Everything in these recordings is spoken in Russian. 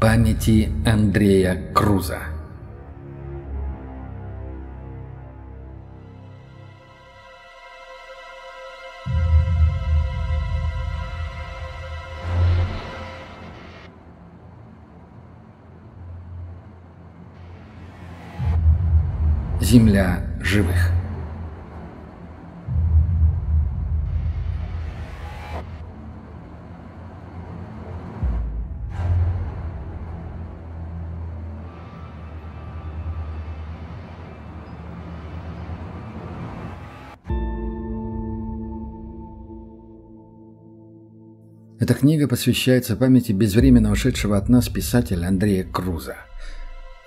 Памяти Андрея Круза. Земля живых книга посвящается памяти безвременно ушедшего от нас писателя Андрея Круза.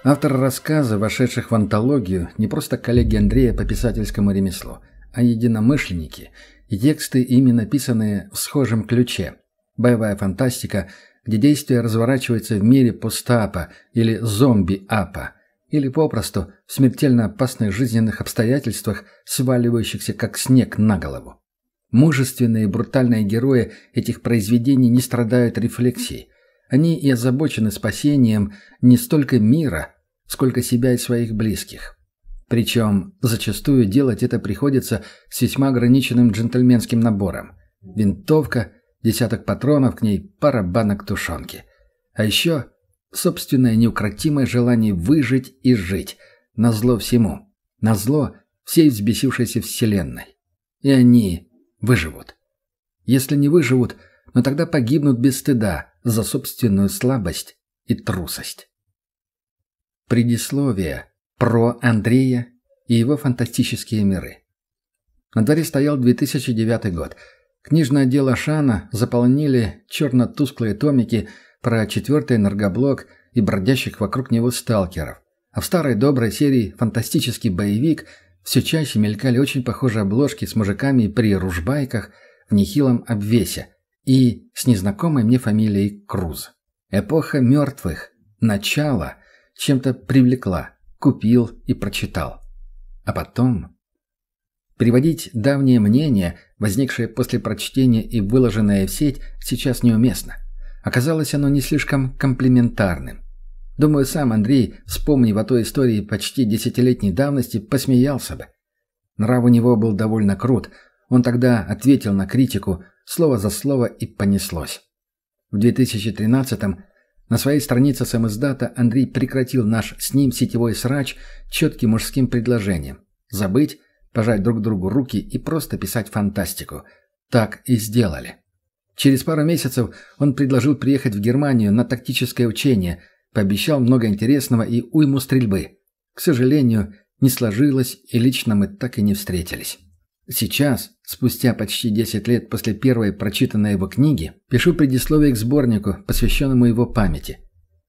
Автор рассказа, вошедших в антологию, не просто коллеги Андрея по писательскому ремеслу, а единомышленники, и тексты, ими написанные в схожем ключе. Боевая фантастика, где действие разворачивается в мире постапа или зомби-апа, или попросту в смертельно опасных жизненных обстоятельствах, сваливающихся как снег на голову. Мужественные и брутальные герои этих произведений не страдают рефлексией. Они и озабочены спасением не столько мира, сколько себя и своих близких. Причем зачастую делать это приходится с весьма ограниченным джентльменским набором. Винтовка, десяток патронов к ней, пара банок тушенки. А еще собственное неукротимое желание выжить и жить, назло всему, назло всей взбесившейся вселенной. И они выживут. Если не выживут, но тогда погибнут без стыда за собственную слабость и трусость. Предисловие про Андрея и его фантастические миры. На дворе стоял 2009 год. Книжное дело Шана заполнили черно-тусклые томики про четвертый энергоблок и бродящих вокруг него сталкеров. А в старой доброй серии «Фантастический боевик» Все чаще мелькали очень похожие обложки с мужиками при ружбайках в нехилом обвесе и с незнакомой мне фамилией Круз. Эпоха мертвых, начало, чем-то привлекла, купил и прочитал. А потом... Приводить давнее мнение, возникшее после прочтения и выложенное в сеть, сейчас неуместно. Оказалось оно не слишком комплиментарным. Думаю, сам Андрей, вспомнив о той истории почти десятилетней давности, посмеялся бы. Нрав у него был довольно крут. Он тогда ответил на критику, слово за слово, и понеслось. В 2013-м на своей странице самоиздата Андрей прекратил наш с ним сетевой срач четким мужским предложением. Забыть, пожать друг другу руки и просто писать фантастику. Так и сделали. Через пару месяцев он предложил приехать в Германию на тактическое учение – Пообещал много интересного и уйму стрельбы. К сожалению, не сложилось, и лично мы так и не встретились. Сейчас, спустя почти 10 лет после первой прочитанной его книги, пишу предисловие к сборнику, посвященному его памяти.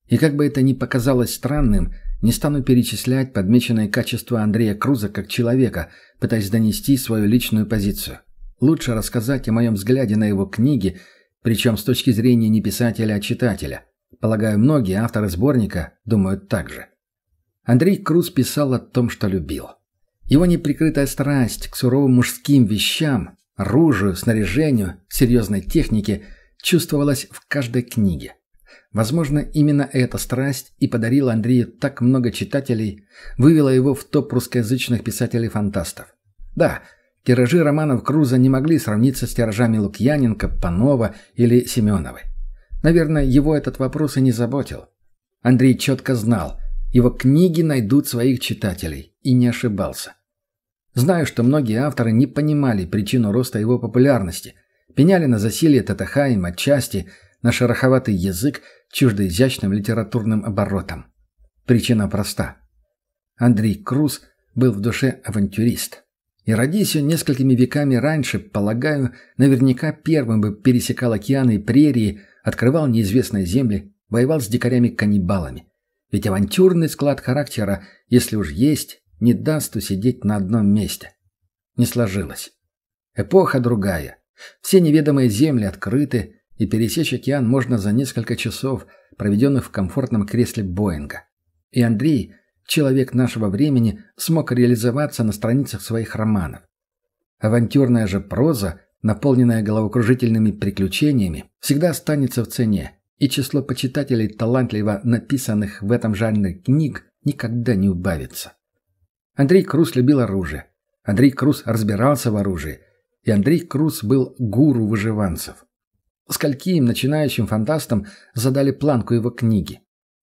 И как бы это ни показалось странным, не стану перечислять подмеченные качества Андрея Круза как человека, пытаясь донести свою личную позицию. Лучше рассказать о моем взгляде на его книги, причем с точки зрения не писателя, а читателя – Полагаю, многие авторы сборника думают так же. Андрей Круз писал о том, что любил. Его неприкрытая страсть к суровым мужским вещам, оружию, снаряжению, серьезной технике чувствовалась в каждой книге. Возможно, именно эта страсть и подарила Андрею так много читателей, вывела его в топ русскоязычных писателей-фантастов. Да, тиражи романов Круза не могли сравниться с тиражами Лукьяненко, Панова или Семеновой. Наверное, его этот вопрос и не заботил. Андрей четко знал, его книги найдут своих читателей, и не ошибался. Знаю, что многие авторы не понимали причину роста его популярности, пеняли на засилье Татахаим отчасти, на шероховатый язык, чуждо изящным литературным оборотом. Причина проста. Андрей Круз был в душе авантюрист. И родись он несколькими веками раньше, полагаю, наверняка первым бы пересекал океаны и прерии, открывал неизвестные земли, воевал с дикарями-каннибалами. Ведь авантюрный склад характера, если уж есть, не даст усидеть на одном месте. Не сложилось. Эпоха другая. Все неведомые земли открыты, и пересечь океан можно за несколько часов, проведенных в комфортном кресле Боинга. И Андрей, человек нашего времени, смог реализоваться на страницах своих романов. Авантюрная же проза наполненная головокружительными приключениями, всегда останется в цене, и число почитателей талантливо написанных в этом жанре книг никогда не убавится. Андрей Крус любил оружие. Андрей Крус разбирался в оружии. И Андрей Крус был гуру выживанцев. Скольким начинающим фантастам задали планку его книги?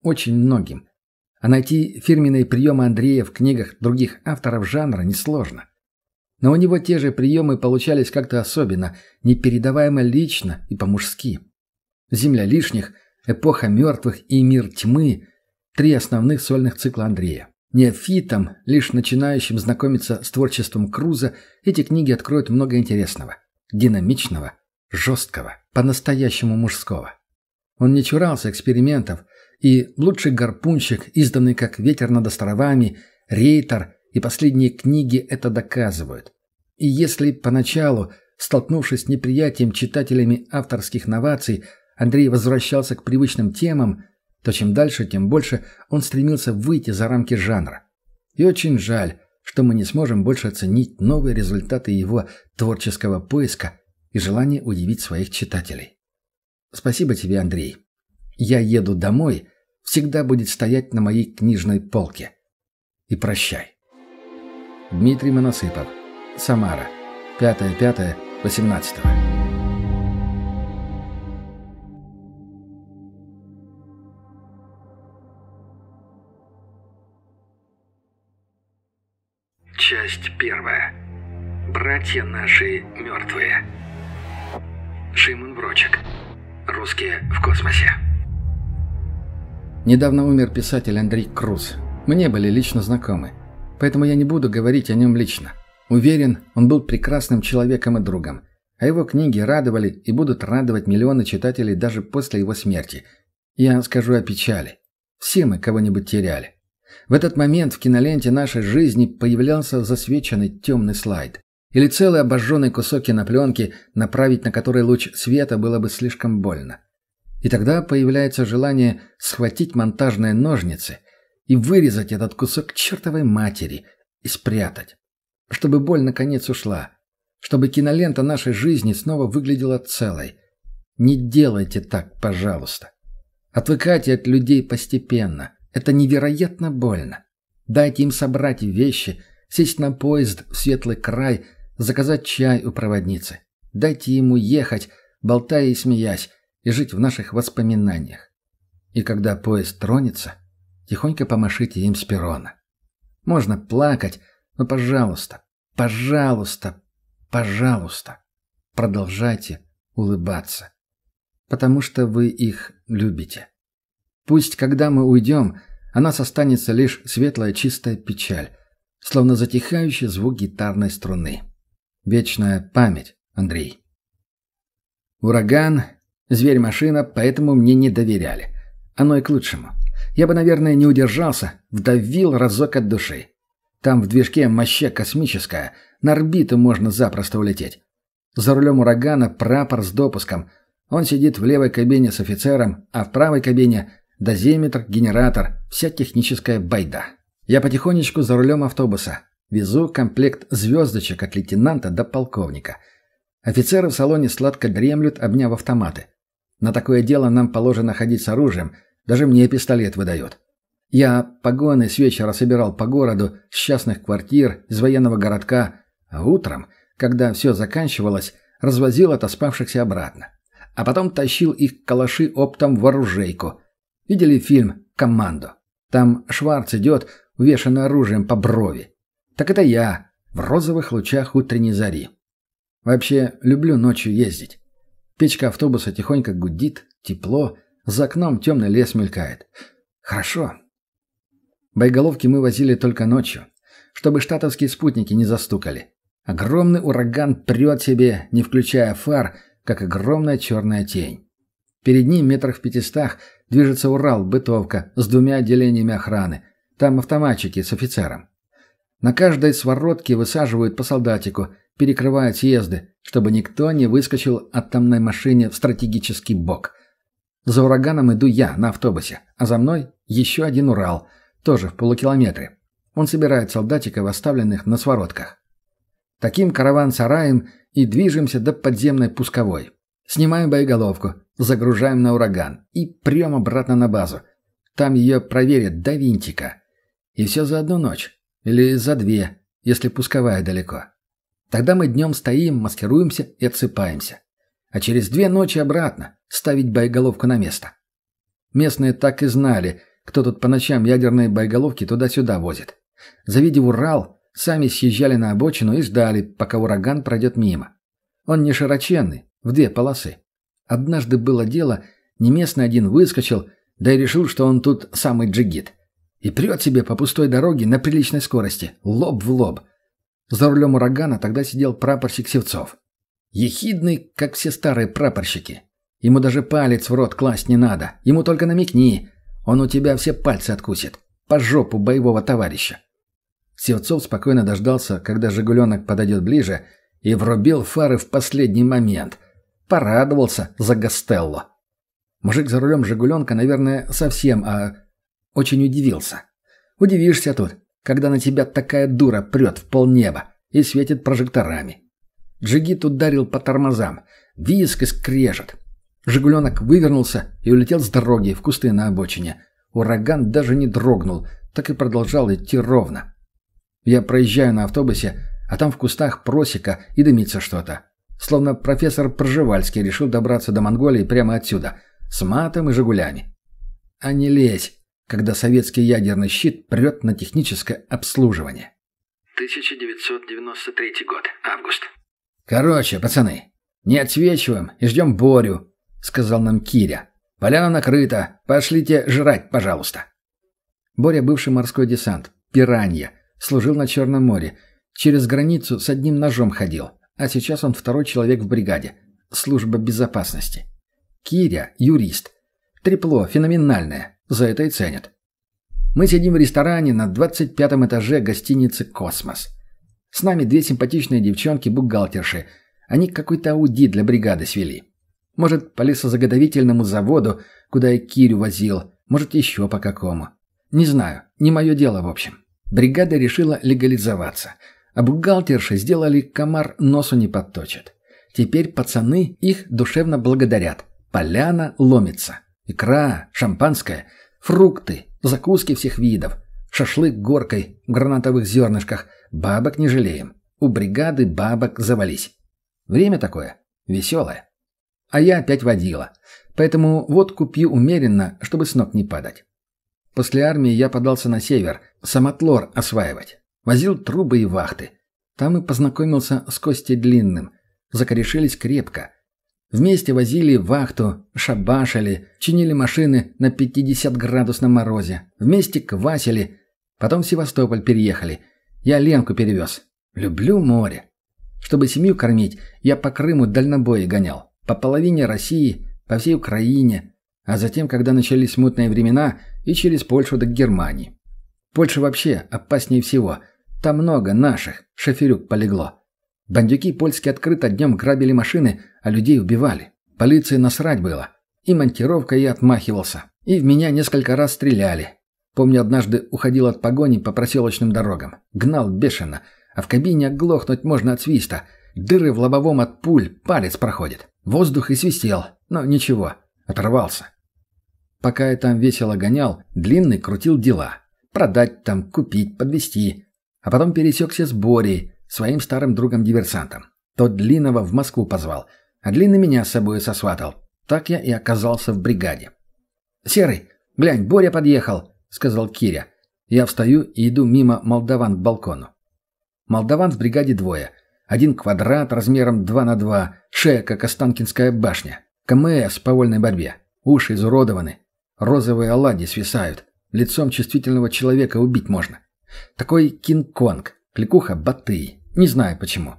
Очень многим. А найти фирменные приемы Андрея в книгах других авторов жанра несложно. Но у него те же приемы получались как-то особенно, непередаваемо лично и по-мужски. «Земля лишних», «Эпоха мертвых» и «Мир тьмы» – три основных сольных цикла Андрея. Неофитам, лишь начинающим знакомиться с творчеством Круза, эти книги откроют много интересного, динамичного, жесткого, по-настоящему мужского. Он не чурался экспериментов, и «Лучший гарпунщик», изданный как «Ветер над островами», «Рейтер» и последние книги это доказывают. И если поначалу, столкнувшись с неприятием читателями авторских новаций, Андрей возвращался к привычным темам, то чем дальше, тем больше он стремился выйти за рамки жанра. И очень жаль, что мы не сможем больше оценить новые результаты его творческого поиска и желание удивить своих читателей. Спасибо тебе, Андрей. Я еду домой, всегда будет стоять на моей книжной полке. И прощай. Дмитрий Моносыпов. Самара. 5-5-18. Часть первая. Братья наши мертвые. Шимон Брочек. Русские в космосе. Недавно умер писатель Андрей Круз. Мы не были лично знакомы, поэтому я не буду говорить о нем лично. Уверен, он был прекрасным человеком и другом, а его книги радовали и будут радовать миллионы читателей даже после его смерти. Я скажу о печали. Все мы кого-нибудь теряли. В этот момент в киноленте нашей жизни появлялся засвеченный темный слайд. Или целый обожженный кусок кинопленки, направить на который луч света было бы слишком больно. И тогда появляется желание схватить монтажные ножницы и вырезать этот кусок чертовой матери и спрятать. Чтобы боль наконец ушла. Чтобы кинолента нашей жизни снова выглядела целой. Не делайте так, пожалуйста. Отвыкайте от людей постепенно. Это невероятно больно. Дайте им собрать вещи, сесть на поезд в светлый край, заказать чай у проводницы. Дайте ему ехать, болтая и смеясь, и жить в наших воспоминаниях. И когда поезд тронется, тихонько помашите им с перрона. Можно плакать, но, пожалуйста, пожалуйста, пожалуйста, продолжайте улыбаться. Потому что вы их любите. Пусть, когда мы уйдем, о нас останется лишь светлая чистая печаль, словно затихающий звук гитарной струны. Вечная память, Андрей. Ураган, зверь-машина, поэтому мне не доверяли. Оно и к лучшему. Я бы, наверное, не удержался, вдавил разок от души. Там в движке моща космическая, на орбиту можно запросто улететь. За рулем урагана прапор с допуском. Он сидит в левой кабине с офицером, а в правой кабине Дозиметр, генератор, вся техническая байда. Я потихонечку за рулем автобуса. Везу комплект звездочек от лейтенанта до полковника. Офицеры в салоне сладко дремлют, обняв автоматы. На такое дело нам положено ходить с оружием. Даже мне пистолет выдает. Я погоны с вечера собирал по городу, с частных квартир, из военного городка. А утром, когда все заканчивалось, развозил отоспавшихся обратно. А потом тащил их калаши оптом в оружейку. Видели фильм «Командо»? Там Шварц идет, увешанный оружием по брови. Так это я, в розовых лучах утренней зари. Вообще, люблю ночью ездить. Печка автобуса тихонько гудит, тепло, за окном темный лес мелькает. Хорошо. Боеголовки мы возили только ночью, чтобы штатовские спутники не застукали. Огромный ураган прет себе, не включая фар, как огромная черная тень. Перед ним метрах в пятистах движется Урал, бытовка, с двумя отделениями охраны. Там автоматчики с офицером. На каждой своротке высаживают по солдатику, перекрывают съезды, чтобы никто не выскочил от тамной машине в стратегический бок. За ураганом иду я на автобусе, а за мной еще один Урал, тоже в полукилометре. Он собирает солдатиков, оставленных на своротках. Таким караван-сараем и движемся до подземной пусковой. Снимаем боеголовку, загружаем на ураган и прем обратно на базу. Там ее проверят до винтика. И все за одну ночь. Или за две, если пусковая далеко. Тогда мы днем стоим, маскируемся и отсыпаемся. А через две ночи обратно ставить боеголовку на место. Местные так и знали, кто тут по ночам ядерные боеголовки туда-сюда возит. Завидев Урал, сами съезжали на обочину и ждали, пока ураган пройдет мимо. Он не широченный, в две полосы. Однажды было дело, не местный один выскочил, да и решил, что он тут самый джигит. И прет себе по пустой дороге на приличной скорости, лоб в лоб. За рулем урагана тогда сидел прапорщик Севцов. Ехидный, как все старые прапорщики. Ему даже палец в рот класть не надо, ему только намекни, он у тебя все пальцы откусит. По жопу боевого товарища. Севцов спокойно дождался, когда «Жигуленок» подойдет ближе, и врубил фары в последний момент. Порадовался за Гастелло. Мужик за рулем «Жигуленка», наверное, совсем, а очень удивился. Удивишься тут, когда на тебя такая дура прет в полнеба и светит прожекторами. Джигит ударил по тормозам. Виск и скрежет. «Жигуленок» вывернулся и улетел с дороги в кусты на обочине. Ураган даже не дрогнул, так и продолжал идти ровно. Я проезжаю на автобусе, а там в кустах просека и дымится что-то. Словно профессор Пржевальский решил добраться до Монголии прямо отсюда, с матом и «Жигулями». А не лезь, когда советский ядерный щит прет на техническое обслуживание. 1993 год, август. «Короче, пацаны, не отсвечиваем и ждем Борю», — сказал нам Киря. «Поляна накрыта, пошлите жрать, пожалуйста». Боря — бывший морской десант, пиранья, служил на Черном море, через границу с одним ножом ходил, а сейчас он второй человек в бригаде, служба безопасности. Киря — юрист. Трепло феноменальное, за это и ценят. Мы сидим в ресторане на 25 этаже гостиницы «Космос». С нами две симпатичные девчонки-бухгалтерши. Они какой-то аудит для бригады свели. Может, по лесозаготовительному заводу, куда я Кирю возил, может, еще по какому. Не знаю, не мое дело в общем. Бригада решила легализоваться, а бухгалтерши сделали комар носу не подточит. Теперь пацаны их душевно благодарят. Поляна ломится. Икра, шампанское, фрукты, закуски всех видов, шашлык горкой в гранатовых зернышках. Бабок не жалеем. У бригады бабок завались. Время такое. Веселое. А я опять водила. Поэтому водку пью умеренно, чтобы с ног не падать. После армии я подался на север, самотлор осваивать. Возил трубы и вахты. Там и познакомился с Костей Длинным. Закорешились крепко. Вместе возили вахту, шабашили, чинили машины на 50-градусном морозе. Вместе квасили. Потом в Севастополь переехали. Я Ленку перевез. Люблю море. Чтобы семью кормить, я по Крыму дальнобои гонял. По половине России, по всей Украине. А затем, когда начались смутные времена, и через Польшу до Германии. Польша вообще опаснее всего. Там много наших, шоферюк полегло. Бандюки польские открыто днем грабили машины, а людей убивали. Полиции насрать было. И монтировка я отмахивался. И в меня несколько раз стреляли. Помню, однажды уходил от погони по проселочным дорогам. Гнал бешено. А в кабине оглохнуть можно от свиста. Дыры в лобовом от пуль, палец проходит. Воздух и свистел. Но ничего, оторвался. Пока я там весело гонял, Длинный крутил дела. Продать там, купить, подвести. А потом пересекся с Борей, своим старым другом-диверсантом. Тот Длинного в Москву позвал, а Длинный меня с собой сосватал. Так я и оказался в бригаде. «Серый, глянь, Боря подъехал», — сказал Киря. Я встаю и иду мимо молдаван к балкону. Молдаван в бригаде двое. Один квадрат размером 2 на 2, шея, как Останкинская башня. КМС по вольной борьбе. Уши изуродованы. Розовые оладьи свисают. Лицом чувствительного человека убить можно. Такой Кинг-Конг. Кликуха Батый. Не знаю почему.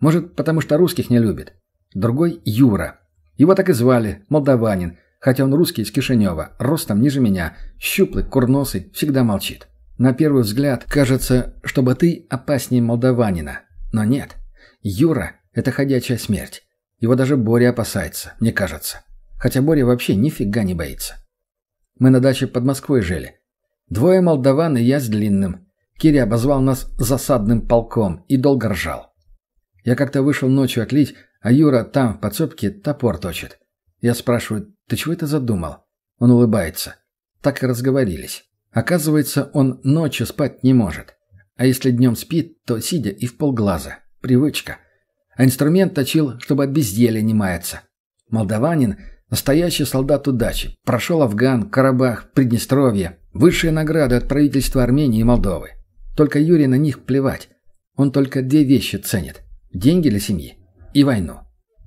Может, потому что русских не любит. Другой Юра. Его так и звали, молдаванин, хотя он русский из Кишинева, ростом ниже меня, щуплый, курносый, всегда молчит. На первый взгляд кажется, что ты опаснее молдаванина. Но нет. Юра – это ходячая смерть. Его даже Боря опасается, мне кажется. Хотя Боря вообще нифига не боится. Мы на даче под Москвой жили. Двое молдаван и я с длинным. Киря обозвал нас засадным полком и долго ржал. Я как-то вышел ночью отлить, а Юра там, в подсобке, топор точит. Я спрашиваю, ты чего это задумал? Он улыбается. Так и разговорились. Оказывается, он ночью спать не может. А если днем спит, то сидя и в полглаза. Привычка. А инструмент точил, чтобы от безделья не маяться. Молдаванин – настоящий солдат удачи. Прошел Афган, Карабах, Приднестровье. Высшие награды от правительства Армении и Молдовы. Только Юрий на них плевать. Он только две вещи ценит. Деньги для семьи и войну.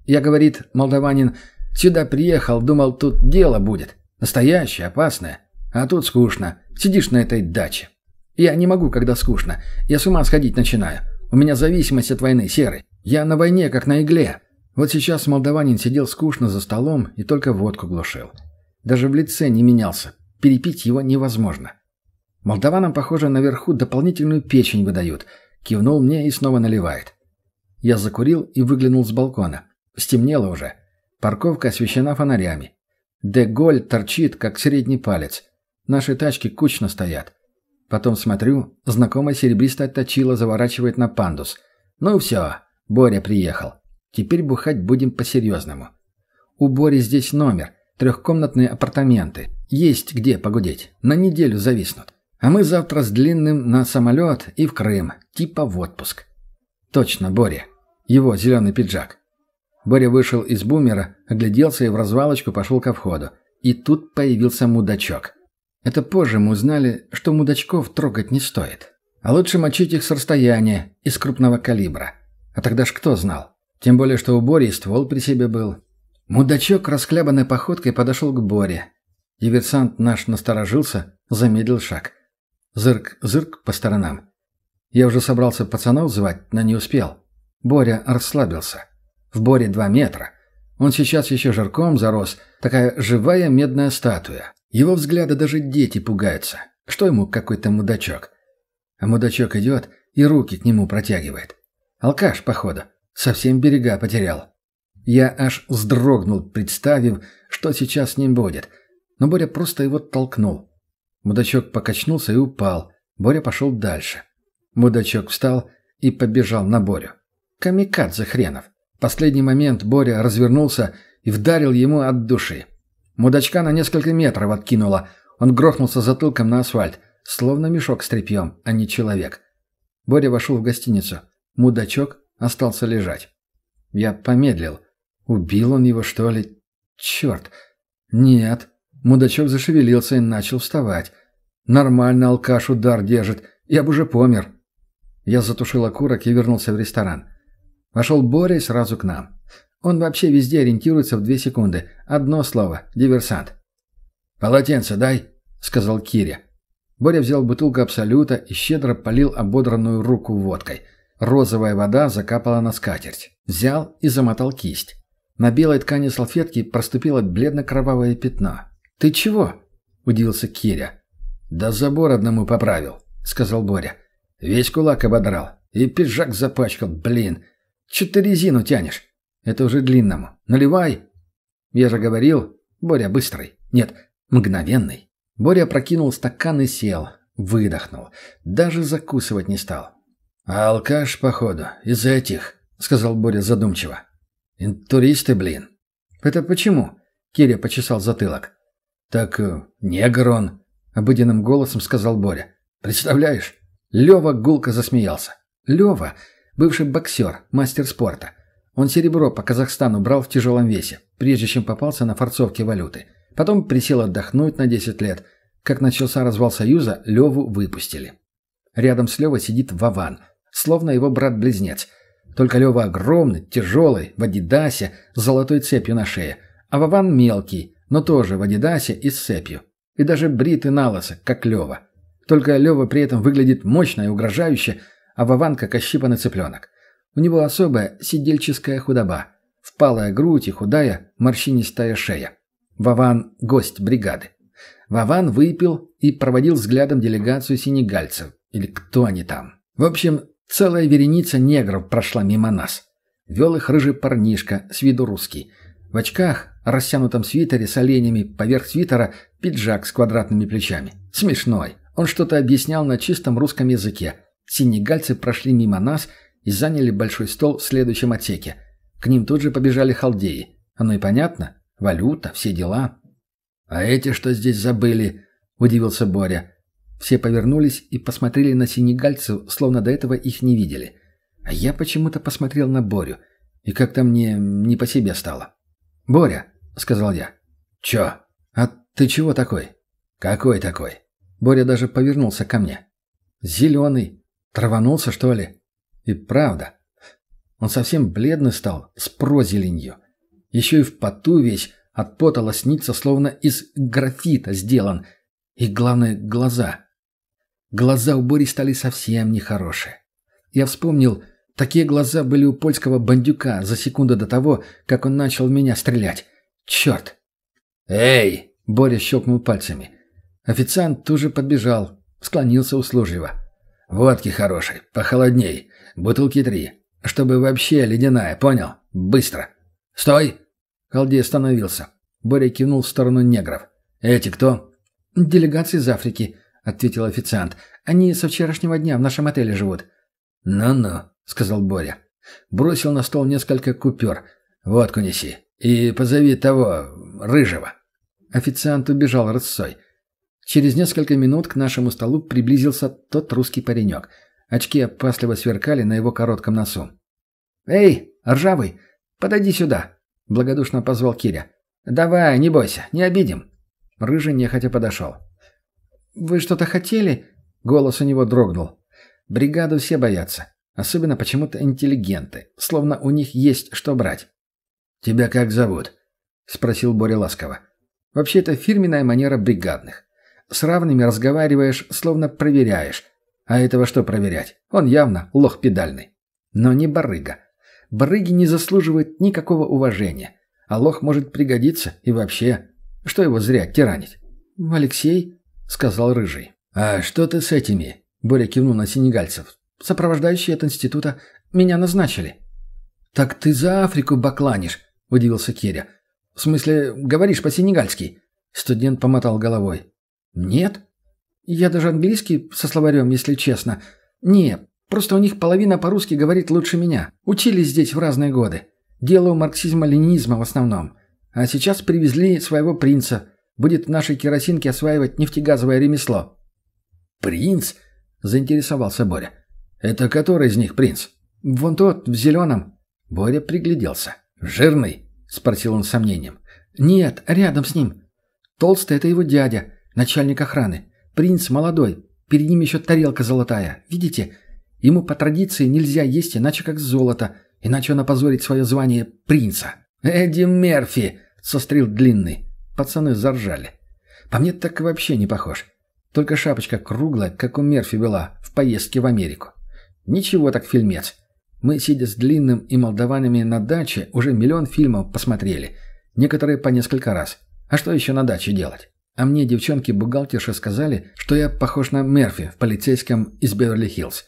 Я, говорит, молдаванин, сюда приехал, думал, тут дело будет. Настоящее, опасное. А тут скучно. Сидишь на этой даче. Я не могу, когда скучно. Я с ума сходить начинаю. У меня зависимость от войны, серый. Я на войне, как на игле. Вот сейчас молдаванин сидел скучно за столом и только водку глушил. Даже в лице не менялся. Перепить его невозможно. Молдаванам, похоже, наверху дополнительную печень выдают. Кивнул мне и снова наливает. Я закурил и выглянул с балкона. Стемнело уже. Парковка освещена фонарями. Деголь торчит, как средний палец. Наши тачки кучно стоят. Потом смотрю, знакомая серебристая точила заворачивает на пандус. Ну все, Боря приехал. Теперь бухать будем по-серьезному. У Бори здесь номер, трехкомнатные апартаменты. Есть где погудеть. На неделю зависнут. А мы завтра с длинным на самолет и в Крым, типа в отпуск. Точно, Боря. Его зеленый пиджак. Боря вышел из бумера, огляделся и в развалочку пошел ко входу. И тут появился мудачок. Это позже мы узнали, что мудачков трогать не стоит. А лучше мочить их с расстояния, из крупного калибра. А тогда ж кто знал? Тем более, что у Бори ствол при себе был. Мудачок расклябанной походкой подошел к Боре. Диверсант наш насторожился, замедлил шаг. Зырк-зырк по сторонам. Я уже собрался пацанов звать, но не успел. Боря расслабился. В Боре два метра. Он сейчас еще жирком зарос, такая живая медная статуя. Его взгляда даже дети пугаются. Что ему какой-то мудачок? А мудачок идет и руки к нему протягивает. Алкаш, походу. Совсем берега потерял. Я аж вздрогнул, представив, что сейчас с ним будет. Но Боря просто его толкнул. Мудачок покачнулся и упал. Боря пошел дальше. Мудачок встал и побежал на Борю. Камикадзе хренов. Последний момент Боря развернулся и вдарил ему от души. Мудачка на несколько метров откинуло. Он грохнулся затылком на асфальт, словно мешок с тряпьем, а не человек. Боря вошел в гостиницу. Мудачок остался лежать. Я помедлил. Убил он его, что ли? Черт. Нет. Мудачок зашевелился и начал вставать. Нормально алкаш удар держит. Я бы уже помер. Я затушил окурок и вернулся в ресторан. Вошел Боря сразу к нам. Он вообще везде ориентируется в две секунды. Одно слово – диверсант. «Полотенце дай», – сказал Киря. Боря взял бутылку Абсолюта и щедро полил ободранную руку водкой. Розовая вода закапала на скатерть. Взял и замотал кисть. На белой ткани салфетки проступило бледно-кровавое пятно. «Ты чего?» – удивился Киря. «Да забор одному поправил», – сказал Боря. «Весь кулак ободрал. И пиджак запачкал, блин. Че ты резину тянешь?» Это уже длинному. Наливай. Я же говорил, Боря быстрый. Нет, мгновенный. Боря прокинул стакан и сел. Выдохнул. Даже закусывать не стал. «А алкаш, походу, из-за этих», — сказал Боря задумчиво. «Туристы, блин». «Это почему?» — Киря почесал затылок. «Так э, негр он», — обыденным голосом сказал Боря. «Представляешь?» Лева гулко засмеялся. Лева — бывший боксер, мастер спорта. Он серебро по Казахстану брал в тяжелом весе, прежде чем попался на форцовке валюты. Потом присел отдохнуть на 10 лет. Как начался развал Союза, Леву выпустили. Рядом с Левой сидит Вован, словно его брат-близнец. Только Лева огромный, тяжелый, в адидасе, с золотой цепью на шее. А Вован мелкий, но тоже в адидасе и с цепью. И даже бритый на как Лева. Только Лева при этом выглядит мощно и угрожающе, а Вован как ощипанный цыпленок. У него особая сидельческая худоба. Впалая грудь и худая, морщинистая шея. Вован – гость бригады. Вован выпил и проводил взглядом делегацию сенегальцев. Или кто они там. В общем, целая вереница негров прошла мимо нас. Вел их рыжий парнишка, с виду русский. В очках, растянутом свитере с оленями, поверх свитера пиджак с квадратными плечами. Смешной. Он что-то объяснял на чистом русском языке. Сенегальцы прошли мимо нас – и заняли большой стол в следующем отсеке. К ним тут же побежали халдеи. Оно и понятно. Валюта, все дела. «А эти что здесь забыли?» – удивился Боря. Все повернулись и посмотрели на синегальцев, словно до этого их не видели. А я почему-то посмотрел на Борю, и как-то мне не по себе стало. «Боря», — сказал я. «Чё? А ты чего такой?» «Какой такой?» Боря даже повернулся ко мне. «Зеленый. Траванулся, что ли?» И правда. Он совсем бледный стал, с прозеленью. Еще и в поту весь, от пота лоснится, словно из графита сделан. И главное, глаза. Глаза у Бори стали совсем нехорошие. Я вспомнил, такие глаза были у польского бандюка за секунду до того, как он начал в меня стрелять. Черт! «Эй!» — Боря щелкнул пальцами. Официант тут же подбежал, склонился услужливо. «Водки хорошей, похолодней, бутылки три, чтобы вообще ледяная, понял? Быстро!» «Стой!» Халдей остановился. Боря кивнул в сторону негров. «Эти кто?» «Делегация из Африки», — ответил официант. «Они со вчерашнего дня в нашем отеле живут». «Ну-ну», — сказал Боря. Бросил на стол несколько купюр. «Водку неси. И позови того, рыжего». Официант убежал рысцой. Через несколько минут к нашему столу приблизился тот русский паренек. Очки опасливо сверкали на его коротком носу. «Эй, ржавый, подойди сюда», — благодушно позвал Киря. «Давай, не бойся, не обидим». Рыжий нехотя подошел. «Вы что-то хотели?» Голос у него дрогнул. «Бригаду все боятся. Особенно почему-то интеллигенты. Словно у них есть что брать». «Тебя как зовут?» — спросил Боря ласково. «Вообще это фирменная манера бригадных. С равными разговариваешь, словно проверяешь. А этого что проверять? Он явно лох педальный. Но не барыга. Барыги не заслуживают никакого уважения. А лох может пригодиться и вообще. Что его зря тиранить? «Алексей?» — сказал Рыжий. «А что ты с этими?» — Боря кивнул на сенегальцев. «Сопровождающие от института меня назначили». «Так ты за Африку бакланишь?» — удивился Киря. «В смысле, говоришь по-сенегальски?» Студент помотал головой. «Нет. Я даже английский со словарем, если честно. Нет, просто у них половина по-русски говорит лучше меня. Учились здесь в разные годы. Дело у марксизма-ленинизма в основном. А сейчас привезли своего принца. Будет в нашей керосинке осваивать нефтегазовое ремесло». «Принц?» – заинтересовался Боря. «Это который из них принц?» «Вон тот, в зеленом». Боря пригляделся. «Жирный?» – спросил он с сомнением. «Нет, рядом с ним. Толстый – это его дядя, начальник охраны. Принц молодой, перед ним еще тарелка золотая. Видите? Ему по традиции нельзя есть иначе как золото, иначе он опозорит свое звание принца». «Эдди Мерфи!» – сострил длинный. Пацаны заржали. По мне так вообще не похож. Только шапочка круглая, как у Мерфи была в поездке в Америку. Ничего так фильмец. Мы, сидя с Длинным и молдаванами на даче, уже миллион фильмов посмотрели. Некоторые по несколько раз. А что еще на даче делать? А мне девчонки-бухгалтерши сказали, что я похож на Мерфи в полицейском из Беверли-Хиллз.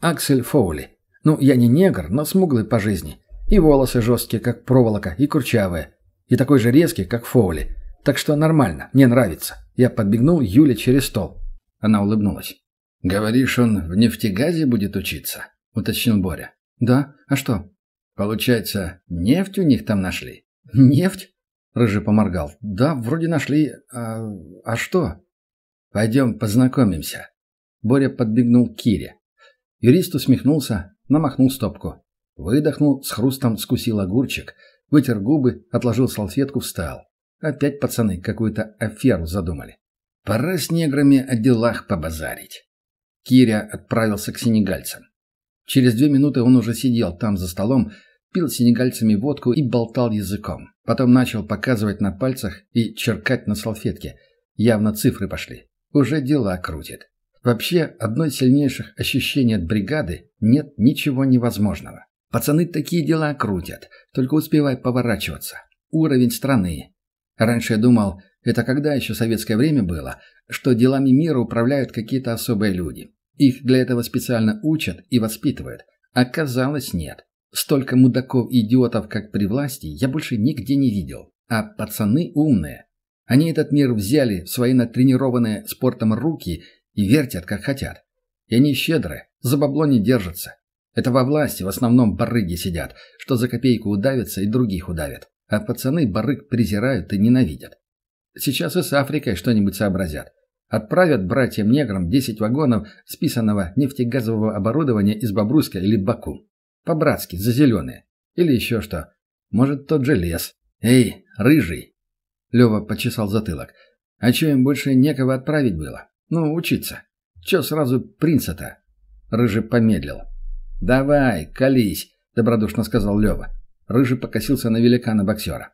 Аксель Фоули. Ну, я не негр, но смуглый по жизни. И волосы жесткие, как проволока, и курчавые. И такой же резкий, как Фоули. Так что нормально, мне нравится. Я подбегнул Юле через стол. Она улыбнулась. «Говоришь, он в нефтегазе будет учиться?» — уточнил Боря. «Да? А что?» «Получается, нефть у них там нашли?» «Нефть?» — Рыжий поморгал. «Да, вроде нашли. А, а что?» «Пойдем познакомимся». Боря подбегнул к Кире. Юрист усмехнулся, намахнул стопку. Выдохнул, с хрустом скусил огурчик, вытер губы, отложил салфетку, встал. Опять пацаны какую-то аферу задумали. Пора с неграми о делах побазарить. Киря отправился к сенегальцам. Через две минуты он уже сидел там за столом, пил сенегальцами водку и болтал языком. Потом начал показывать на пальцах и черкать на салфетке. Явно цифры пошли. Уже дела крутит. Вообще, одно из сильнейших ощущений от бригады нет ничего невозможного. Пацаны такие дела крутят, только успевай поворачиваться. Уровень страны, Раньше я думал, это когда еще советское время было, что делами мира управляют какие-то особые люди. Их для этого специально учат и воспитывают. Оказалось, нет. Столько мудаков и идиотов, как при власти, я больше нигде не видел. А пацаны умные. Они этот мир взяли в свои натренированные спортом руки и вертят, как хотят. И они щедрые, за бабло не держатся. Это во власти в основном барыги сидят, что за копейку удавятся и других удавят. А пацаны барыг презирают и ненавидят. Сейчас и с Африкой что-нибудь сообразят. Отправят братьям-неграм 10 вагонов списанного нефтегазового оборудования из Бобруйска или Баку. По-братски, за зеленые. Или еще что. Может, тот же лес. Эй, рыжий!» Лева почесал затылок. «А че им больше некого отправить было? Ну, учиться. Че сразу принца-то?» Рыжий помедлил. «Давай, колись», — добродушно сказал Лева. Рыжий покосился на великана-боксера.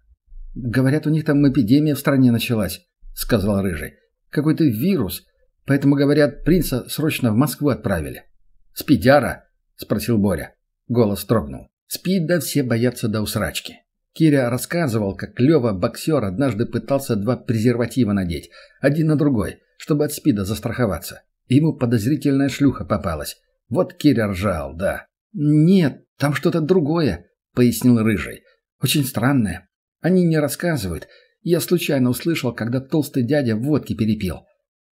«Говорят, у них там эпидемия в стране началась», — сказал Рыжий. «Какой-то вирус. Поэтому, говорят, принца срочно в Москву отправили». «Спидяра?» — спросил Боря. Голос трогнул. «Спид да все боятся до усрачки». Киря рассказывал, как Лева, боксер, однажды пытался два презерватива надеть, один на другой, чтобы от спида застраховаться. Ему подозрительная шлюха попалась. Вот Киря ржал, да. «Нет, там что-то другое», — пояснил Рыжий. «Очень странное. Они не рассказывают. Я случайно услышал, когда толстый дядя водки перепил.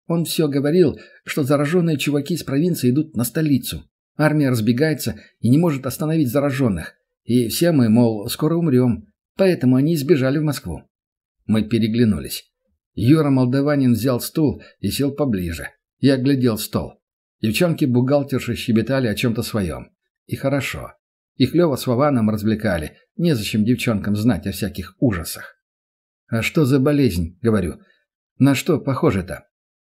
Он все говорил, что зараженные чуваки из провинции идут на столицу. Армия разбегается и не может остановить зараженных. И все мы, мол, скоро умрем. Поэтому они избежали в Москву. Мы переглянулись. Юра Молдаванин взял стул и сел поближе. Я глядел стол. Девчонки-бухгалтерши щебетали о чем-то своем. И хорошо. Их Лева с Вованом развлекали. Незачем девчонкам знать о всяких ужасах. «А что за болезнь?» — говорю. «На что похоже-то?»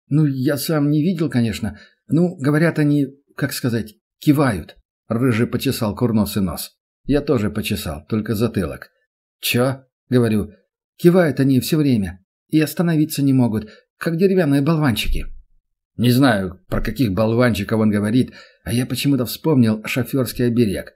«Ну, я сам не видел, конечно. Ну, говорят они, как сказать, кивают». Рыжий почесал курносый нос. Я тоже почесал, только затылок. «Чё?» — говорю. «Кивают они все время. И остановиться не могут, как деревянные болванчики». Не знаю, про каких болванчиков он говорит, а я почему-то вспомнил шоферский оберег.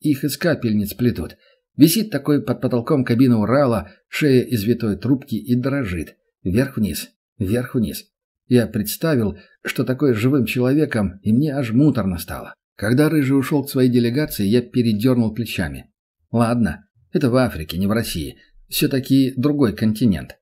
Их из капельниц плетут. Висит такой под потолком кабины Урала, шея из витой трубки и дрожит. Вверх-вниз, вверх-вниз. Я представил, что такое живым человеком, и мне аж муторно стало. Когда Рыжий ушел к своей делегации, я передернул плечами. Ладно, это в Африке, не в России. Все-таки другой континент.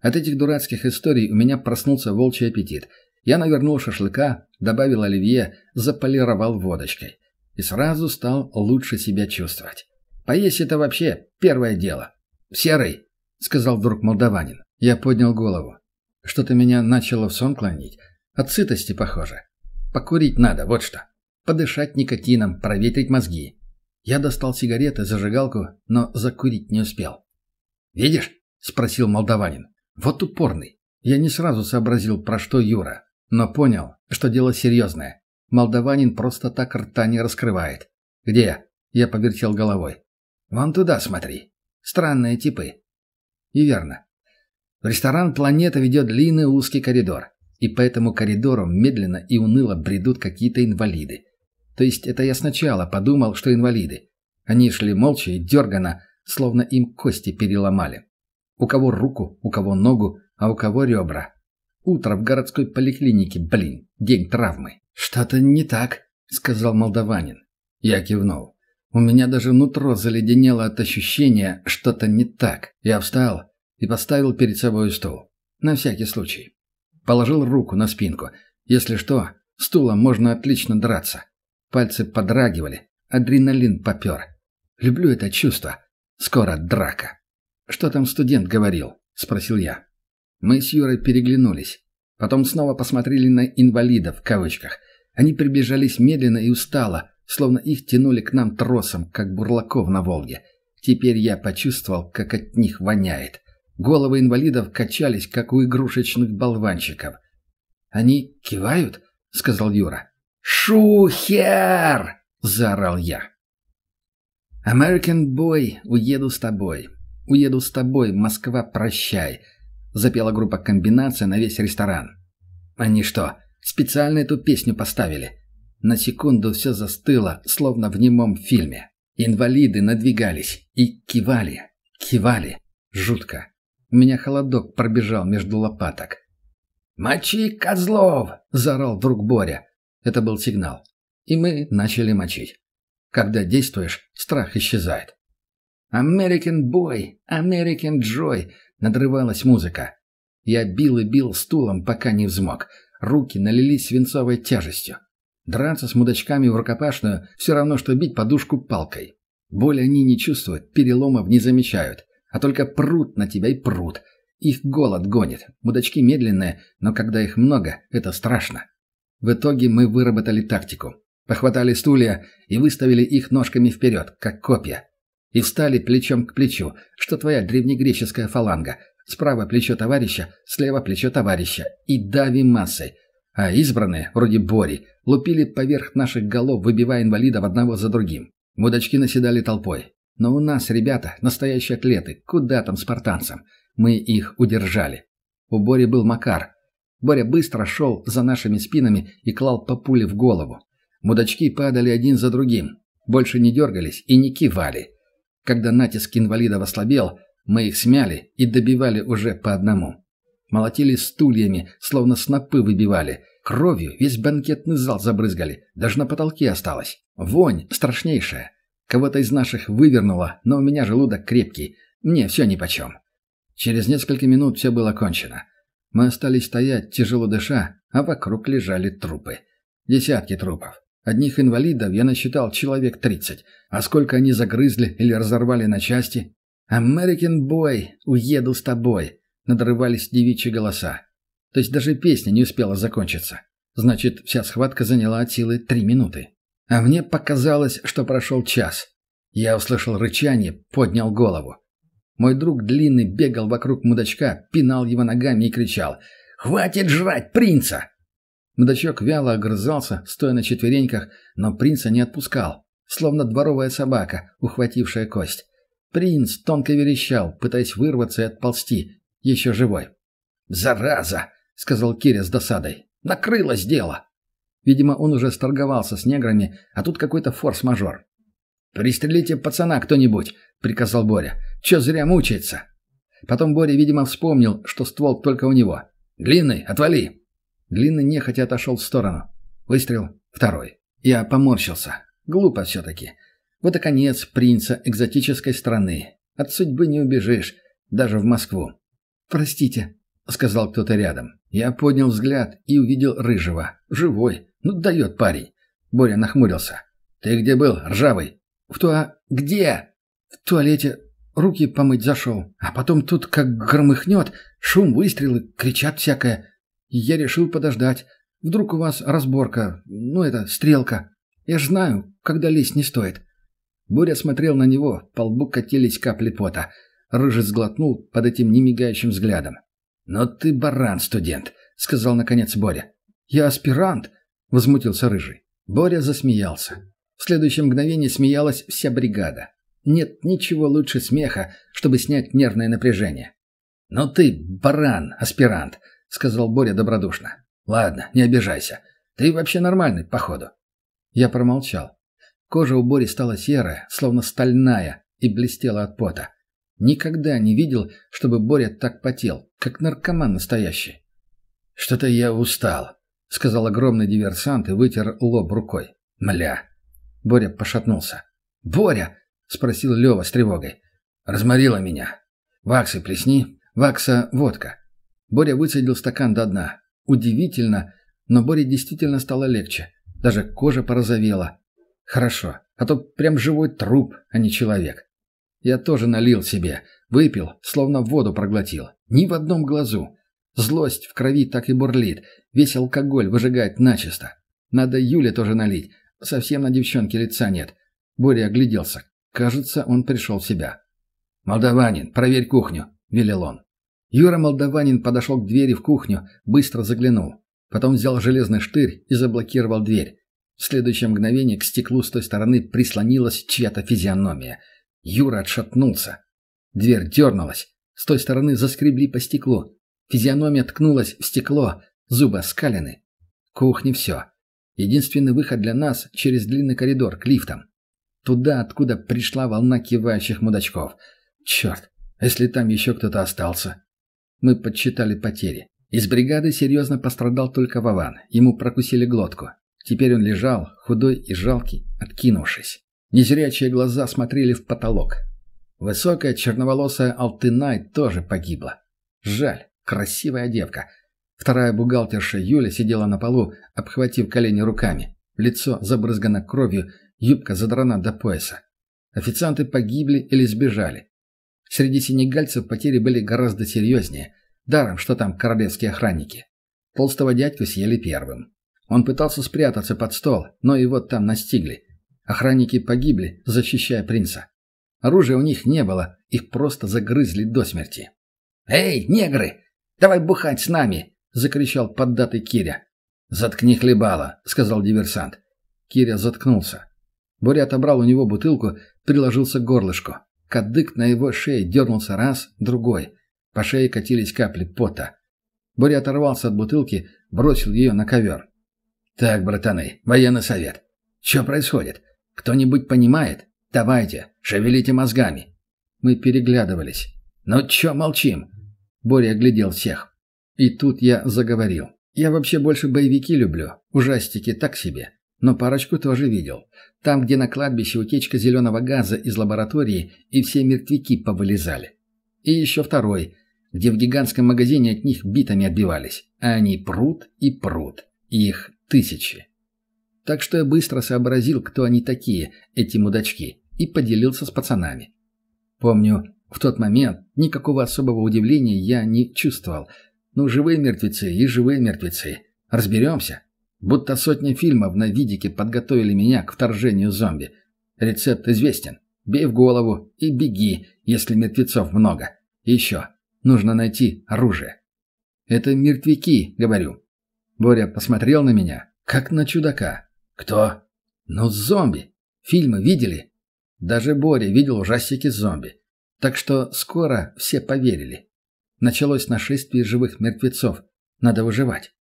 От этих дурацких историй у меня проснулся волчий аппетит – я навернул шашлыка, добавил оливье, заполировал водочкой. И сразу стал лучше себя чувствовать. Поесть это вообще первое дело. «Серый!» — сказал вдруг молдаванин. Я поднял голову. Что-то меня начало в сон клонить. От сытости, похоже. Покурить надо, вот что. Подышать никотином, проветрить мозги. Я достал сигареты, зажигалку, но закурить не успел. «Видишь?» — спросил молдаванин. «Вот упорный. Я не сразу сообразил, про что Юра. Но понял, что дело серьезное. Молдаванин просто так рта не раскрывает. «Где?» – я повертел головой. «Вон туда смотри. Странные типы». И верно. В ресторан «Планета» ведет длинный узкий коридор. И по этому коридору медленно и уныло бредут какие-то инвалиды. То есть это я сначала подумал, что инвалиды. Они шли молча и дерганно, словно им кости переломали. У кого руку, у кого ногу, а у кого ребра. Утро в городской поликлинике, блин, день травмы. Что-то не так, сказал молдаванин. Я кивнул. У меня даже нутро заледенело от ощущения, что-то не так. Я встал и поставил перед собой стул. На всякий случай. Положил руку на спинку. Если что, стулом можно отлично драться. Пальцы подрагивали. Адреналин попер. Люблю это чувство. Скоро драка. «Что там студент говорил?» – спросил я. Мы с Юрой переглянулись. Потом снова посмотрели на «инвалидов» в кавычках. Они приближались медленно и устало, словно их тянули к нам тросом, как бурлаков на Волге. Теперь я почувствовал, как от них воняет. Головы инвалидов качались, как у игрушечных болванчиков. «Они кивают?» — сказал Юра. «Шухер!» — заорал я. «American Boy, уеду с тобой. Уеду с тобой, Москва, прощай запела группа «Комбинация» на весь ресторан. Они что, специально эту песню поставили? На секунду все застыло, словно в немом фильме. Инвалиды надвигались и кивали, кивали. Жутко. У меня холодок пробежал между лопаток. «Мочи, козлов!» – заорал вдруг Боря. Это был сигнал. И мы начали мочить. Когда действуешь, страх исчезает. «American Boy! American Joy!» Надрывалась музыка. Я бил и бил стулом, пока не взмок. Руки налились свинцовой тяжестью. Драться с мудачками в рукопашную все равно, что бить подушку палкой. Боли они не чувствуют, переломов не замечают, а только прут на тебя и прут. Их голод гонит. Мудачки медленные, но когда их много, это страшно. В итоге мы выработали тактику. Похватали стулья и выставили их ножками вперед, как копья. И встали плечом к плечу, что твоя древнегреческая фаланга. Справа плечо товарища, слева плечо товарища. И дави массой. А избранные, вроде Бори, лупили поверх наших голов, выбивая инвалидов одного за другим. Мудачки наседали толпой. Но у нас, ребята, настоящие атлеты. Куда там спартанцам? Мы их удержали. У Бори был Макар. Боря быстро шел за нашими спинами и клал по пуле в голову. Мудачки падали один за другим. Больше не дергались и не кивали. Когда натиск инвалидов ослабел, мы их смяли и добивали уже по одному. Молотили стульями, словно снопы выбивали. Кровью весь банкетный зал забрызгали. Даже на потолке осталось. Вонь страшнейшая. Кого-то из наших вывернуло, но у меня желудок крепкий. Мне все нипочем. Через несколько минут все было кончено. Мы остались стоять, тяжело дыша, а вокруг лежали трупы. Десятки трупов. Одних инвалидов я насчитал человек тридцать. А сколько они загрызли или разорвали на части? «American Boy, уеду с тобой», — надрывались девичьи голоса. То есть даже песня не успела закончиться. Значит, вся схватка заняла от силы три минуты. А мне показалось, что прошел час. Я услышал рычание, поднял голову. Мой друг Длинный бегал вокруг мудачка, пинал его ногами и кричал «Хватит жрать принца!» Мудачок вяло огрызался, стоя на четвереньках, но принца не отпускал, словно дворовая собака, ухватившая кость. Принц тонко верещал, пытаясь вырваться и отползти, еще живой. «Зараза!» — сказал Киря с досадой. «Накрылось дело!» Видимо, он уже сторговался с неграми, а тут какой-то форс-мажор. «Пристрелите пацана кто-нибудь», — приказал Боря. «Че зря мучается?» Потом Боря, видимо, вспомнил, что ствол только у него. «Длинный, отвали!» Длинный нехотя отошел в сторону. Выстрел. Второй. Я поморщился. Глупо все-таки. Вот и конец принца экзотической страны. От судьбы не убежишь, даже в Москву. «Простите», — сказал кто-то рядом. Я поднял взгляд и увидел Рыжего. Живой. Ну, дает парень. Боря нахмурился. «Ты где был, ржавый?» «В туа... где?» «В туалете. Руки помыть зашел. А потом тут как громыхнет, шум, выстрелы, кричат всякое. Я решил подождать. Вдруг у вас разборка, ну это, стрелка. Я ж знаю, когда лезть не стоит». Боря смотрел на него, по лбу катились капли пота. Рыжий сглотнул под этим немигающим взглядом. «Но ты баран, студент», — сказал наконец Боря. «Я аспирант», — возмутился Рыжий. Боря засмеялся. В следующее мгновение смеялась вся бригада. Нет ничего лучше смеха, чтобы снять нервное напряжение. «Ну ты, баран, аспирант», — сказал Боря добродушно. «Ладно, не обижайся. Ты вообще нормальный, походу». Я промолчал. Кожа у Бори стала серая, словно стальная, и блестела от пота. Никогда не видел, чтобы Боря так потел, как наркоман настоящий. «Что-то я устал», — сказал огромный диверсант и вытер лоб рукой. «Мля, Боря пошатнулся. «Боря!» — спросил Лева с тревогой. «Разморило меня. Ваксы плесни. Вакса — водка». Боря выцедил стакан до дна. Удивительно, но Боре действительно стало легче. Даже кожа порозовела. Хорошо, а то прям живой труп, а не человек. Я тоже налил себе. Выпил, словно воду проглотил. Ни в одном глазу. Злость в крови так и бурлит. Весь алкоголь выжигает начисто. Надо Юле тоже налить, Совсем на девчонке лица нет. Боря огляделся. Кажется, он пришел в себя. «Молдаванин, проверь кухню», — велел он. Юра Молдаванин подошел к двери в кухню, быстро заглянул. Потом взял железный штырь и заблокировал дверь. В следующее мгновение к стеклу с той стороны прислонилась чья-то физиономия. Юра отшатнулся. Дверь дернулась. С той стороны заскребли по стеклу. Физиономия ткнулась в стекло, зубы оскалены. В кухне все. Единственный выход для нас через длинный коридор к лифтам. Туда, откуда пришла волна кивающих мудачков. Черт, если там еще кто-то остался. Мы подсчитали потери. Из бригады серьезно пострадал только Вован. Ему прокусили глотку. Теперь он лежал, худой и жалкий, откинувшись. Незрячие глаза смотрели в потолок. Высокая черноволосая Алтынай тоже погибла. Жаль, красивая девка. Вторая бухгалтерша Юля сидела на полу, обхватив колени руками. Лицо забрызгано кровью, юбка задрана до пояса. Официанты погибли или сбежали. Среди сенегальцев потери были гораздо серьезнее. Даром, что там королевские охранники. Толстого дядьку съели первым. Он пытался спрятаться под стол, но его там настигли. Охранники погибли, защищая принца. Оружия у них не было, их просто загрызли до смерти. «Эй, негры! Давай бухать с нами!» — закричал поддатый Киря. «Заткни хлебало», — сказал диверсант. Киря заткнулся. Боря отобрал у него бутылку, приложился к горлышку. Кадык на его шее дернулся раз, другой. По шее катились капли пота. Боря оторвался от бутылки, бросил ее на ковер. «Так, братаны, военный совет. Что происходит? Кто-нибудь понимает? Давайте, шевелите мозгами». Мы переглядывались. «Ну чё молчим?» Боря оглядел всех. И тут я заговорил. «Я вообще больше боевики люблю. Ужастики так себе. Но парочку тоже видел. Там, где на кладбище утечка зеленого газа из лаборатории, и все мертвяки повылезали. И еще второй, где в гигантском магазине от них битами отбивались. А они прут и прут. Их тысячи. Так что я быстро сообразил, кто они такие, эти мудачки, и поделился с пацанами. Помню, в тот момент никакого особого удивления я не чувствовал. Ну, живые мертвецы и живые мертвецы. Разберемся. Будто сотни фильмов на видике подготовили меня к вторжению зомби. Рецепт известен. Бей в голову и беги, если мертвецов много. Еще. Нужно найти оружие. Это мертвяки, говорю. Боря посмотрел на меня, как на чудака. Кто? Ну, зомби. Фильмы видели? Даже Боря видел ужастики зомби. Так что скоро все поверили. Началось нашествие живых мертвецов. Надо выживать.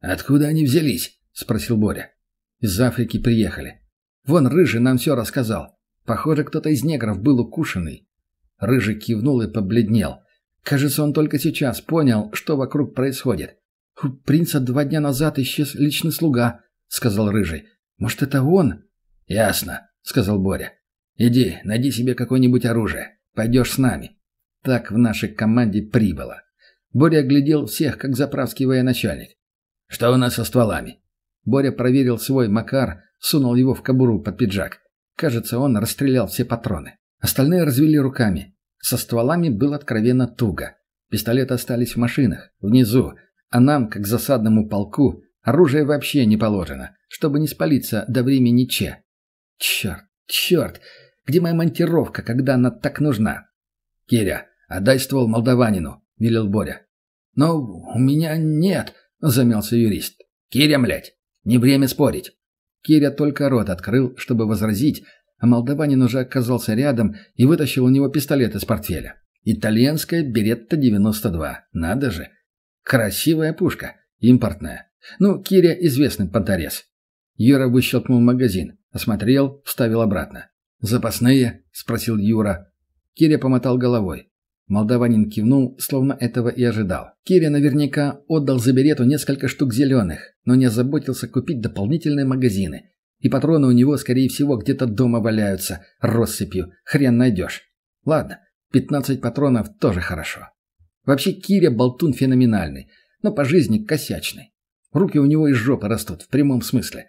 «Откуда они взялись?» — спросил Боря. «Из Африки приехали. Вон Рыжий нам все рассказал. Похоже, кто-то из негров был укушенный». Рыжий кивнул и побледнел. Кажется, он только сейчас понял, что вокруг происходит. «У принца два дня назад исчез личный слуга», — сказал Рыжий. «Может, это он?» «Ясно», — сказал Боря. «Иди, найди себе какое-нибудь оружие. Пойдешь с нами». Так в нашей команде прибыло. Боря оглядел всех, как заправский военачальник. «Что у нас со стволами?» Боря проверил свой Макар, сунул его в кобуру под пиджак. Кажется, он расстрелял все патроны. Остальные развели руками. Со стволами было откровенно туго. Пистолеты остались в машинах, внизу, а нам, как засадному полку, оружие вообще не положено, чтобы не спалиться до времени Че. Черт, черт, где моя монтировка, когда она так нужна? Киря, отдай ствол молдаванину, велел Боря. Но у меня нет, замялся юрист. «Киря, млядь, не время спорить». Киря только рот открыл, чтобы возразить, а молдаванин уже оказался рядом и вытащил у него пистолет из портфеля. Итальянская Беретта-92. Надо же. Красивая пушка. Импортная. Ну, Киря известный понторез. Юра выщелкнул магазин. Осмотрел, вставил обратно. «Запасные?» – спросил Юра. Киря помотал головой. Молдаванин кивнул, словно этого и ожидал. Киря наверняка отдал за берету несколько штук зеленых, но не озаботился купить дополнительные магазины. И патроны у него, скорее всего, где-то дома валяются, россыпью, хрен найдешь. Ладно, 15 патронов тоже хорошо. Вообще Киря болтун феноменальный, но по жизни косячный. Руки у него из жопы растут, в прямом смысле.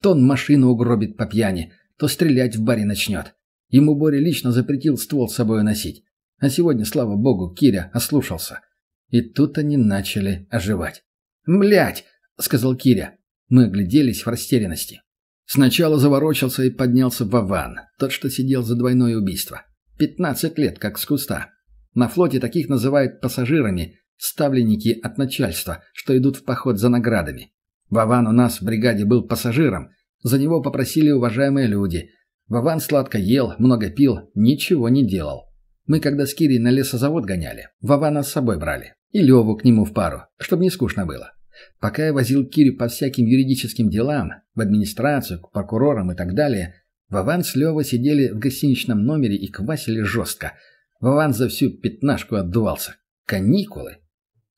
То он машину угробит по пьяни, то стрелять в баре начнет. Ему Боря лично запретил ствол с собой носить. А сегодня, слава богу, Киря ослушался. И тут они начали оживать. «Млять!» — сказал Киря. Мы огляделись в растерянности. Сначала заворочился и поднялся Вован, тот, что сидел за двойное убийство. Пятнадцать лет, как с куста. На флоте таких называют пассажирами, ставленники от начальства, что идут в поход за наградами. Вован у нас в бригаде был пассажиром. За него попросили уважаемые люди. Вован сладко ел, много пил, ничего не делал. Мы когда с Кирей на лесозавод гоняли, Вована с собой брали. И Леву к нему в пару, чтобы не скучно было. Пока я возил Кирю по всяким юридическим делам, в администрацию, к прокурорам и так далее, Вован с Левой сидели в гостиничном номере и квасили жестко. Вован за всю пятнашку отдувался. Каникулы.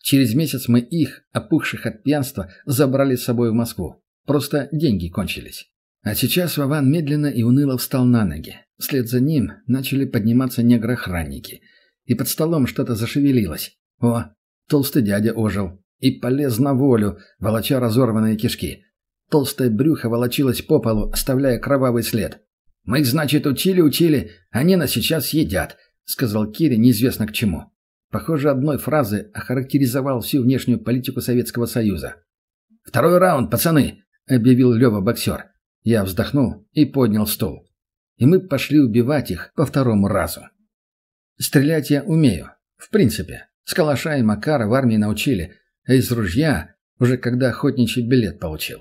Через месяц мы их, опухших от пьянства, забрали с собой в Москву. Просто деньги кончились. А сейчас Вован медленно и уныло встал на ноги. Вслед за ним начали подниматься негрохранники. И под столом что-то зашевелилось. О, толстый дядя ожил. И полез на волю, волоча разорванные кишки. Толстое брюхо волочилось по полу, оставляя кровавый след. «Мы их, значит, учили-учили, они нас сейчас едят», — сказал Кири неизвестно к чему. Похоже, одной фразы охарактеризовал всю внешнюю политику Советского Союза. «Второй раунд, пацаны!» — объявил Лева боксер. Я вздохнул и поднял стол. И мы пошли убивать их по второму разу. Стрелять я умею. В принципе. С калаша и Макара в армии научили, а из ружья уже когда охотничий билет получил.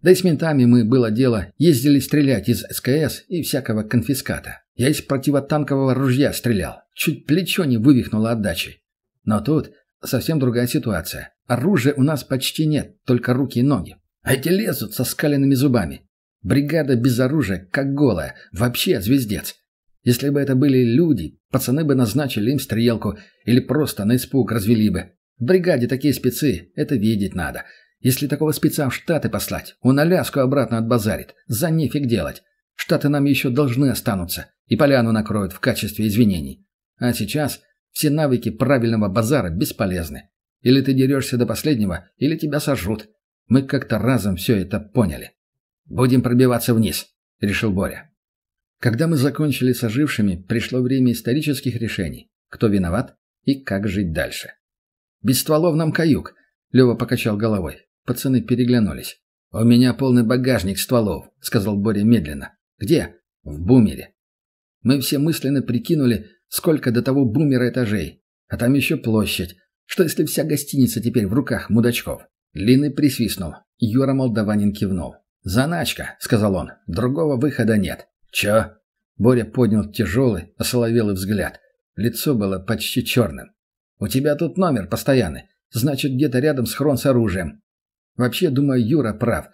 Да и с ментами мы, было дело, ездили стрелять из СКС и всякого конфиската. Я из противотанкового ружья стрелял. Чуть плечо не вывихнуло отдачей. Но тут совсем другая ситуация. Оружия у нас почти нет, только руки и ноги. А эти лезут со скаленными зубами. Бригада без оружия, как голая. Вообще звездец. Если бы это были люди, пацаны бы назначили им стрелку или просто на испуг развели бы. В бригаде такие спецы, это видеть надо. Если такого спеца в Штаты послать, он Аляску обратно отбазарит. За нефиг делать. Штаты нам еще должны останутся. И поляну накроют в качестве извинений. А сейчас все навыки правильного базара бесполезны. Или ты дерешься до последнего, или тебя сожрут. Мы как-то разом все это поняли. «Будем пробиваться вниз», — решил Боря. Когда мы закончили с ожившими, пришло время исторических решений. Кто виноват и как жить дальше. «Без стволов нам каюк», — Лева покачал головой. Пацаны переглянулись. «У меня полный багажник стволов», — сказал Боря медленно. «Где?» «В бумере». Мы все мысленно прикинули, сколько до того бумера этажей. А там еще площадь. Что если вся гостиница теперь в руках мудачков? Длинный присвистнул. Юра Молдаванин кивнул. «Заначка», — сказал он. «Другого выхода нет». «Чё?» Боря поднял тяжелый, осоловелый взгляд. Лицо было почти черным. «У тебя тут номер постоянный. Значит, где-то рядом схрон с оружием. Вообще, думаю, Юра прав.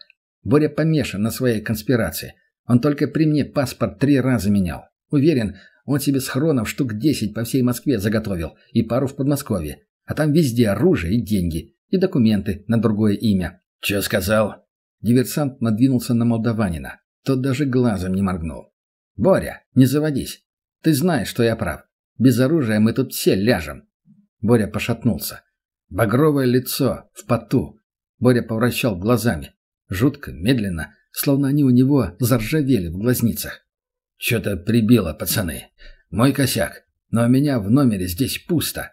Боря помешан на своей конспирации. Он только при мне паспорт три раза менял. Уверен, он себе схронов штук десять по всей Москве заготовил и пару в Подмосковье. А там везде оружие и деньги. И документы на другое имя. «Чё сказал?» Диверсант надвинулся на молдаванина. Тот даже глазом не моргнул. «Боря, не заводись. Ты знаешь, что я прав. Без оружия мы тут все ляжем». Боря пошатнулся. Багровое лицо, в поту. Боря повращал глазами. Жутко, медленно, словно они у него заржавели в глазницах. «Чё-то прибило, пацаны. Мой косяк. Но у меня в номере здесь пусто».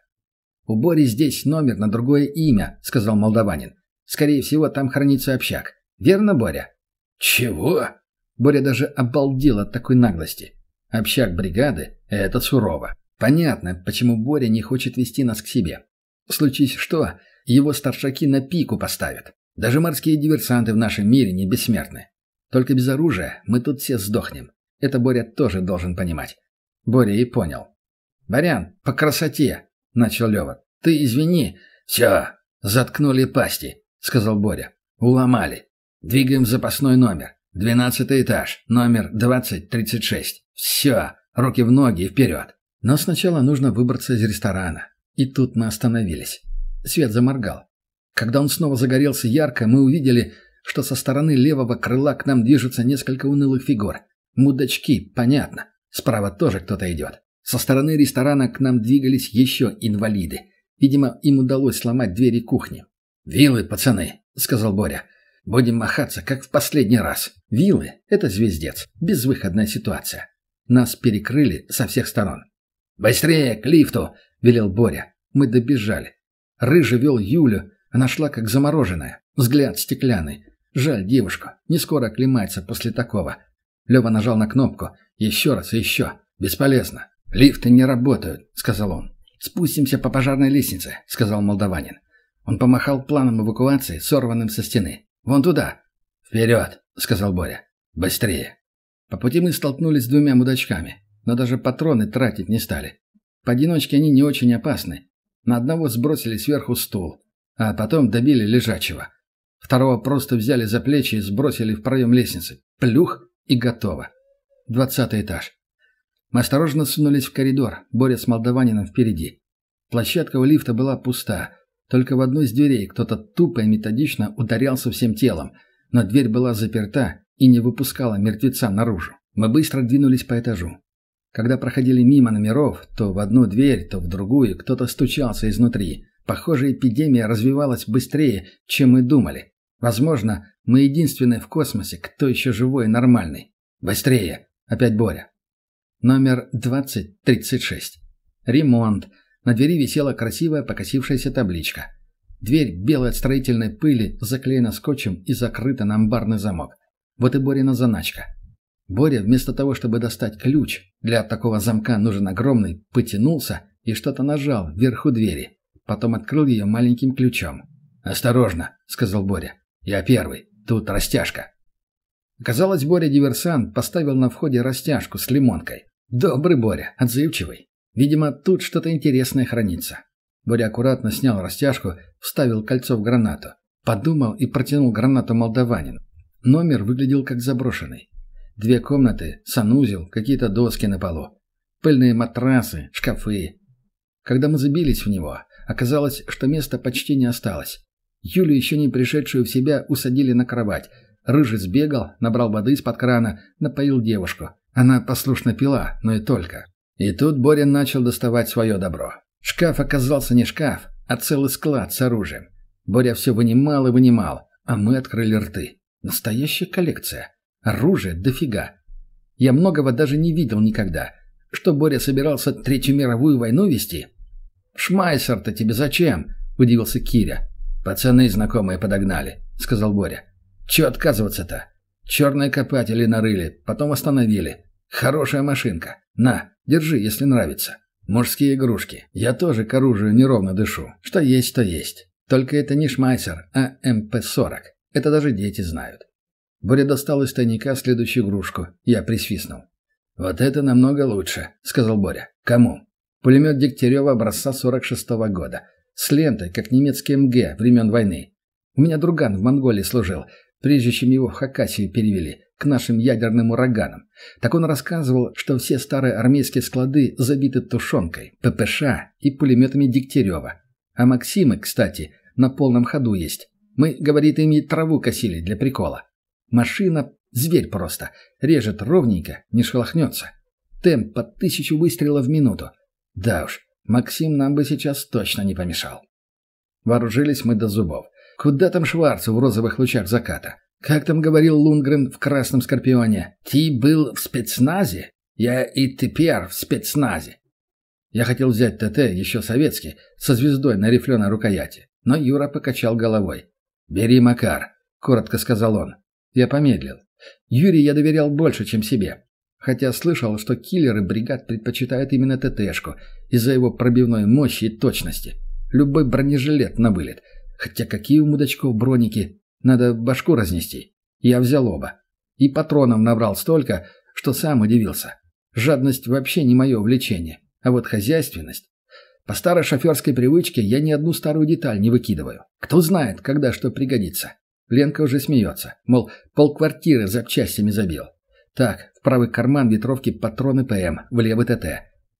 «У Бори здесь номер на другое имя», — сказал молдаванин. «Скорее всего, там хранится общак. Верно, Боря?» «Чего?» Боря даже обалдел от такой наглости. Общак бригады — это сурово. Понятно, почему Боря не хочет вести нас к себе. Случись что, его старшаки на пику поставят. Даже морские диверсанты в нашем мире не бессмертны. Только без оружия мы тут все сдохнем. Это Боря тоже должен понимать. Боря и понял. «Барян, по красоте!» — начал Лева. «Ты извини». «Все, заткнули пасти», — сказал Боря. «Уломали. Двигаем запасной номер. Двенадцатый этаж, номер 2036. Все, руки в ноги и вперед». Но сначала нужно выбраться из ресторана. И тут мы остановились. Свет заморгал. Когда он снова загорелся ярко, мы увидели, что со стороны левого крыла к нам движутся несколько унылых фигур. Мудачки, понятно. Справа тоже кто-то идет. Со стороны ресторана к нам двигались еще инвалиды. Видимо, им удалось сломать двери кухни. «Вилы, пацаны», — сказал Боря. «Будем махаться, как в последний раз. Вилы — это звездец. Безвыходная ситуация. Нас перекрыли со всех сторон». «Быстрее, к лифту!» — велел Боря. Мы добежали. Рыжий вел Юлю, она шла как замороженная. Взгляд стеклянный. Жаль девушку, не скоро оклемается после такого. Лева нажал на кнопку. Еще раз и еще. Бесполезно. «Лифты не работают», — сказал он. «Спустимся по пожарной лестнице», — сказал молдаванин. Он помахал планом эвакуации, сорванным со стены. «Вон туда». «Вперед», — сказал Боря. «Быстрее». По пути мы столкнулись с двумя мудачками, но даже патроны тратить не стали. Поодиночке они не очень опасны, на одного сбросили сверху стул, а потом добили лежачего. Второго просто взяли за плечи и сбросили в проем лестницы. Плюх и готово. Двадцатый этаж. Мы осторожно сунулись в коридор, боря с молдаванином впереди. Площадка у лифта была пуста. Только в одной из дверей кто-то тупо и методично ударялся всем телом, но дверь была заперта и не выпускала мертвеца наружу. Мы быстро двинулись по этажу. Когда проходили мимо номеров, то в одну дверь, то в другую кто-то стучался изнутри. Похоже, эпидемия развивалась быстрее, чем мы думали. Возможно, мы единственные в космосе, кто еще живой и нормальный. Быстрее! Опять Боря. Номер 2036. Ремонт. На двери висела красивая покосившаяся табличка. Дверь, белая от строительной пыли, заклеена скотчем и закрыта на амбарный замок. Вот и Борина заначка. Боря, вместо того, чтобы достать ключ, для такого замка нужен огромный, потянулся и что-то нажал вверху двери. Потом открыл ее маленьким ключом. «Осторожно», — сказал Боря. «Я первый. Тут растяжка». Оказалось, Боря-диверсант поставил на входе растяжку с лимонкой. Добрый Боря, отзывчивый. Видимо, тут что-то интересное хранится. Боря аккуратно снял растяжку, вставил кольцо в гранату. Подумал и протянул гранату молдаванину. Номер выглядел как заброшенный. Две комнаты, санузел, какие-то доски на полу. Пыльные матрасы, шкафы. Когда мы забились в него, оказалось, что места почти не осталось. Юлю, еще не пришедшую в себя, усадили на кровать. Рыжий сбегал, набрал воды из-под крана, напоил девушку. Она послушно пила, но и только. И тут Боря начал доставать свое добро. Шкаф оказался не шкаф, а целый склад с оружием. Боря все вынимал и вынимал, а мы открыли рты. Настоящая коллекция. Оружие дофига. Я многого даже не видел никогда. Что Боря собирался Третью мировую войну вести? «Шмайсер-то тебе зачем?» – удивился Киря. «Пацаны знакомые подогнали», — сказал Боря. «Чего отказываться-то? Черные копатели нарыли, потом остановили. Хорошая машинка. На, держи, если нравится. Мужские игрушки. Я тоже к оружию неровно дышу. Что есть, то есть. Только это не Шмайсер, а МП-40. Это даже дети знают». Боря достал из тайника следующую игрушку. Я присвистнул. «Вот это намного лучше», — сказал Боря. «Кому?» Пулемет Дегтярева образца 46-го года. С лентой, как немецкий МГ времен войны. У меня друган в Монголии служил, прежде чем его в Хакасию перевели, к нашим ядерным ураганам. Так он рассказывал, что все старые армейские склады забиты тушенкой, ППШ и пулеметами Дегтярева. А Максимы, кстати, на полном ходу есть. Мы, говорит, ими траву косили для прикола. Машина – зверь просто. Режет ровненько, не шелохнется. Темп под тысячу выстрелов в минуту. Да уж, Максим нам бы сейчас точно не помешал. Вооружились мы до зубов. Куда там Шварцу в розовых лучах заката? Как там говорил Лунгрен в «Красном Скорпионе»? «Ты был в спецназе? Я и теперь в спецназе». Я хотел взять ТТ, еще советский, со звездой на рифленой рукояти. Но Юра покачал головой. «Бери Макар», — коротко сказал он. Я помедлил. Юре я доверял больше, чем себе. Хотя слышал, что киллеры бригад предпочитают именно ТТшку из-за его пробивной мощи и точности. Любой бронежилет на вылет. Хотя какие у мудачков броники. Надо башку разнести. Я взял оба. И патронов набрал столько, что сам удивился. Жадность вообще не мое увлечение. А вот хозяйственность. По старой шоферской привычке я ни одну старую деталь не выкидываю. Кто знает, когда что пригодится. Ленка уже смеется. Мол, полквартиры запчастями забил. Так, в правый карман ветровки патроны ПМ, в левый ТТ.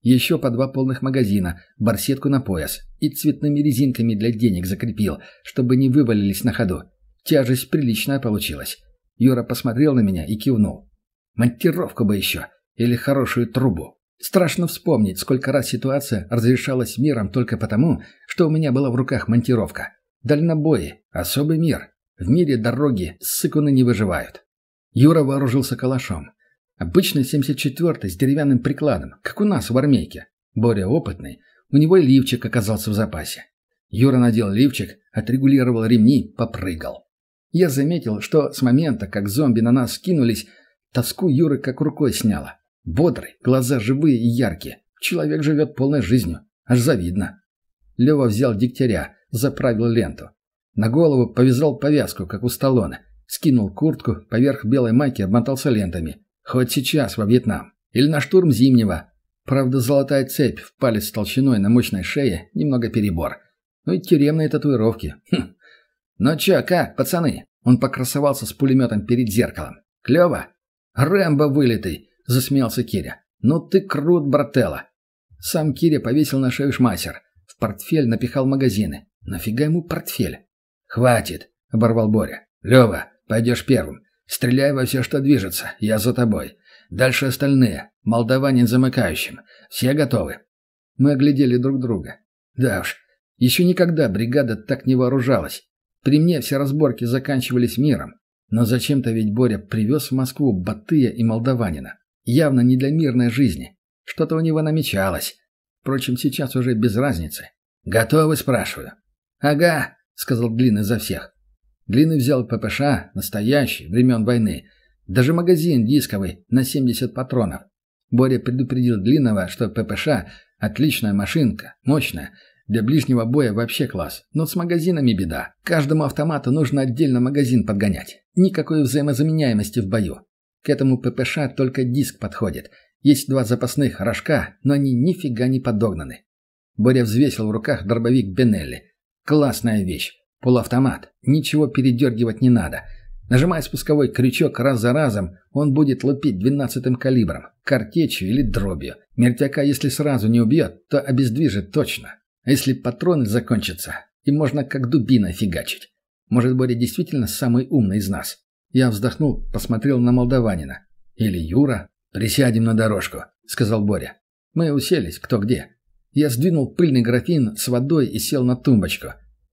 Еще по два полных магазина, барсетку на пояс. И цветными резинками для денег закрепил, чтобы не вывалились на ходу. Тяжесть приличная получилась. Юра посмотрел на меня и кивнул. Монтировку бы еще. Или хорошую трубу. Страшно вспомнить, сколько раз ситуация разрешалась миром только потому, что у меня была в руках монтировка. Дальнобои. Особый мир. В мире дороги ссыкуны не выживают. Юра вооружился калашом. Обычный 74-й с деревянным прикладом, как у нас в армейке. Боря опытный, у него и лифчик оказался в запасе. Юра надел лифчик, отрегулировал ремни, попрыгал. Я заметил, что с момента, как зомби на нас скинулись, тоску Юры как рукой сняло. Бодрый, глаза живые и яркие. Человек живет полной жизнью. Аж завидно. Лева взял дегтяря, заправил ленту. На голову повязал повязку, как у Сталлоне. Скинул куртку, поверх белой майки обмотался лентами. Хоть сейчас во Вьетнам. Или на штурм Зимнего. Правда, золотая цепь в палец толщиной на мощной шее – немного перебор. Ну и тюремные татуировки. Хм. Ну чё, как, пацаны? Он покрасовался с пулеметом перед зеркалом. Клёво? Рэмбо вылитый, засмеялся Киря. Ну ты крут, брателла. Сам Киря повесил на шею шмайсер. В портфель напихал магазины. Нафига ему портфель? «Хватит», — оборвал Боря. «Лёва, Пойдешь первым. Стреляй во все, что движется. Я за тобой. Дальше остальные. Молдаванин замыкающим. Все готовы?» Мы оглядели друг друга. Да уж, еще никогда бригада так не вооружалась. При мне все разборки заканчивались миром. Но зачем-то ведь Боря привез в Москву Батыя и Молдаванина. Явно не для мирной жизни. Что-то у него намечалось. Впрочем, сейчас уже без разницы. «Готовы?» – спрашиваю. «Ага», – сказал Глин за всех. Глины взял ППШ, настоящий, времен войны. Даже магазин дисковый, на 70 патронов. Боря предупредил Длинного, что ППШ – отличная машинка, мощная. Для ближнего боя вообще класс. Но с магазинами беда. Каждому автомату нужно отдельно магазин подгонять. Никакой взаимозаменяемости в бою. К этому ППШ только диск подходит. Есть два запасных рожка, но они нифига не подогнаны. Боря взвесил в руках дробовик Бенелли. Классная вещь. Полуавтомат. Ничего передергивать не надо. Нажимая спусковой крючок раз за разом, он будет лупить двенадцатым калибром, картечью или дробью. Мертвяка, если сразу не убьет, то обездвижит точно. А если патроны закончатся, и можно как дубина фигачить. Может, Боря действительно самый умный из нас. Я вздохнул, посмотрел на молдаванина. Или Юра. «Присядем на дорожку», — сказал Боря. Мы уселись, кто где. Я сдвинул пыльный графин с водой и сел на тумбочку.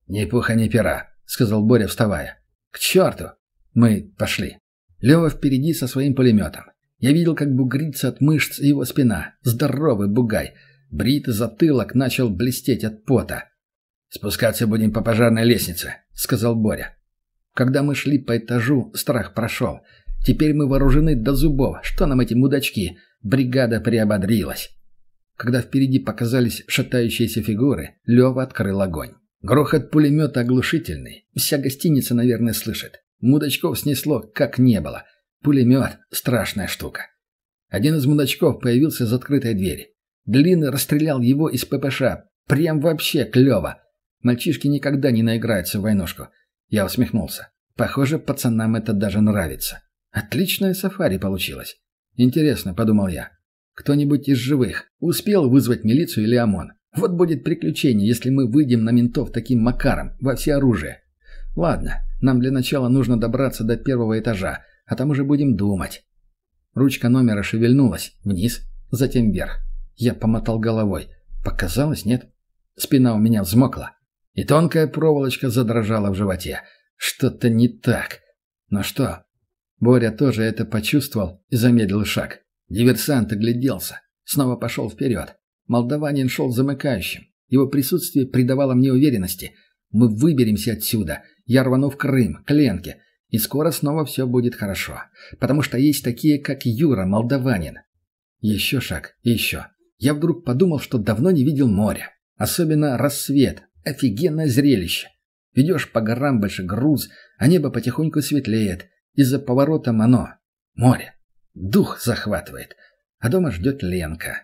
«Ни пуха, ни пера», — сказал Боря, вставая. «К черту!» Мы пошли. Лева впереди со своим пулеметом. Я видел, как бугрится от мышц его спина. Здоровый бугай. Бритый затылок начал блестеть от пота. «Спускаться будем по пожарной лестнице», — сказал Боря. Когда мы шли по этажу, страх прошел. Теперь мы вооружены до зубов. Что нам эти мудачки? Бригада приободрилась. Когда впереди показались шатающиеся фигуры, Лева открыл огонь. Грохот пулемета оглушительный. Вся гостиница, наверное, слышит. Мудачков снесло, как не было. Пулемет — страшная штука. Один из мудачков появился из открытой двери. Длинный расстрелял его из ППШ. Прям вообще клево. Мальчишки никогда не наиграются в войнушку. Я усмехнулся. Похоже, пацанам это даже нравится. Отличное сафари получилось. Интересно, подумал я. Кто-нибудь из живых успел вызвать милицию или ОМОН? Вот будет приключение, если мы выйдем на ментов таким макаром, во всеоружие. Ладно, нам для начала нужно добраться до первого этажа, а там уже будем думать. Ручка номера шевельнулась. Вниз, затем вверх. Я помотал головой. Показалось, нет? Спина у меня взмокла. И тонкая проволочка задрожала в животе. Что-то не так. Но что? Боря тоже это почувствовал и замедлил шаг. Диверсант огляделся. Снова пошел вперед. Молдаванин шел замыкающим. Его присутствие придавало мне уверенности. Мы выберемся отсюда. Я рвану в Крым, к Ленке. И скоро снова все будет хорошо. Потому что есть такие, как Юра, молдаванин. Еще шаг, еще. Я вдруг подумал, что давно не видел моря. Особенно рассвет. Офигенное зрелище. Ведешь по горам больше груз, а небо потихоньку светлеет. Из-за поворота оно. Море. Дух захватывает. А дома ждет Ленка.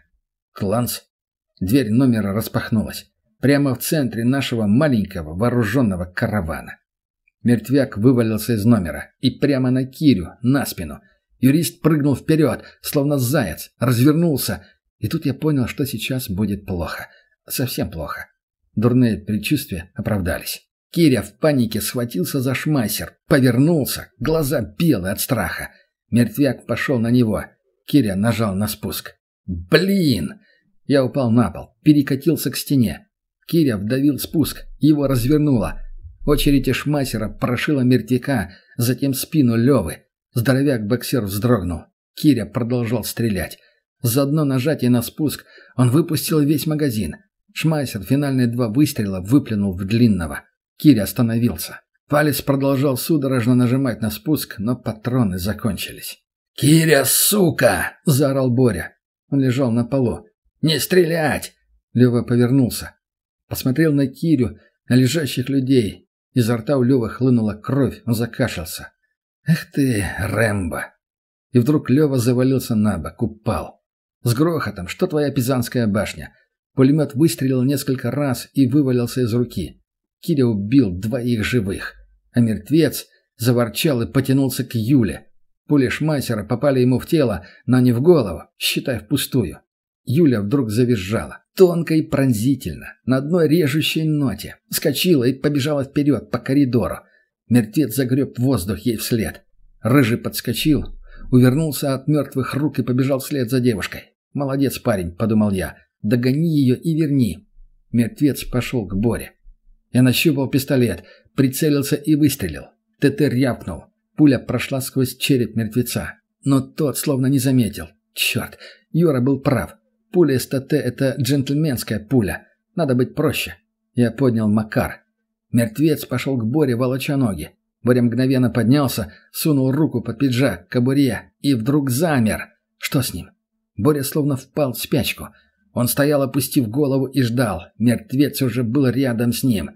Кланс. Дверь номера распахнулась. Прямо в центре нашего маленького вооруженного каравана. Мертвяк вывалился из номера и прямо на Кирю, на спину. Юрист прыгнул вперед, словно заяц, развернулся. И тут я понял, что сейчас будет плохо. Совсем плохо. Дурные предчувствия оправдались. Киря в панике схватился за шмайсер, повернулся, глаза белые от страха. Мертвяк пошел на него. Киря нажал на спуск. «Блин!» Я упал на пол, перекатился к стене. Киря вдавил спуск, его развернуло. Очередь шмайсера прошила мертвяка, затем спину Левы. Здоровяк-боксер вздрогнул. Киря продолжал стрелять. За одно нажатие на спуск он выпустил весь магазин. Шмайсер финальные два выстрела выплюнул в длинного. Киря остановился. Палец продолжал судорожно нажимать на спуск, но патроны закончились. «Киря, сука!» – заорал Боря. Он лежал на полу. «Не стрелять!» Лева повернулся. Посмотрел на Кирю, на лежащих людей. Изо рта у Левы хлынула кровь, он закашлялся. «Эх ты, Рэмбо!» И вдруг Лева завалился на бок, упал. С грохотом, что твоя пизанская башня. Пулемет выстрелил несколько раз и вывалился из руки. Киря убил двоих живых. А мертвец заворчал и потянулся к Юле. Пули Шмайсера попали ему в тело, но не в голову, считай, впустую. Юля вдруг завизжала. Тонко и пронзительно, на одной режущей ноте. Скочила и побежала вперед по коридору. Мертвец загреб воздух ей вслед. Рыжий подскочил, увернулся от мертвых рук и побежал вслед за девушкой. «Молодец, парень», — подумал я. «Догони ее и верни». Мертвец пошел к Боре. Я нащупал пистолет, прицелился и выстрелил. ТТ рявкнул. Пуля прошла сквозь череп мертвеца. Но тот словно не заметил. Черт, Юра был прав. Пуля СТТ — это джентльменская пуля. Надо быть проще. Я поднял Макар. Мертвец пошел к Боре, волоча ноги. Боря мгновенно поднялся, сунул руку под пиджак, кобуре и вдруг замер. Что с ним? Боря словно впал в спячку. Он стоял, опустив голову, и ждал. Мертвец уже был рядом с ним.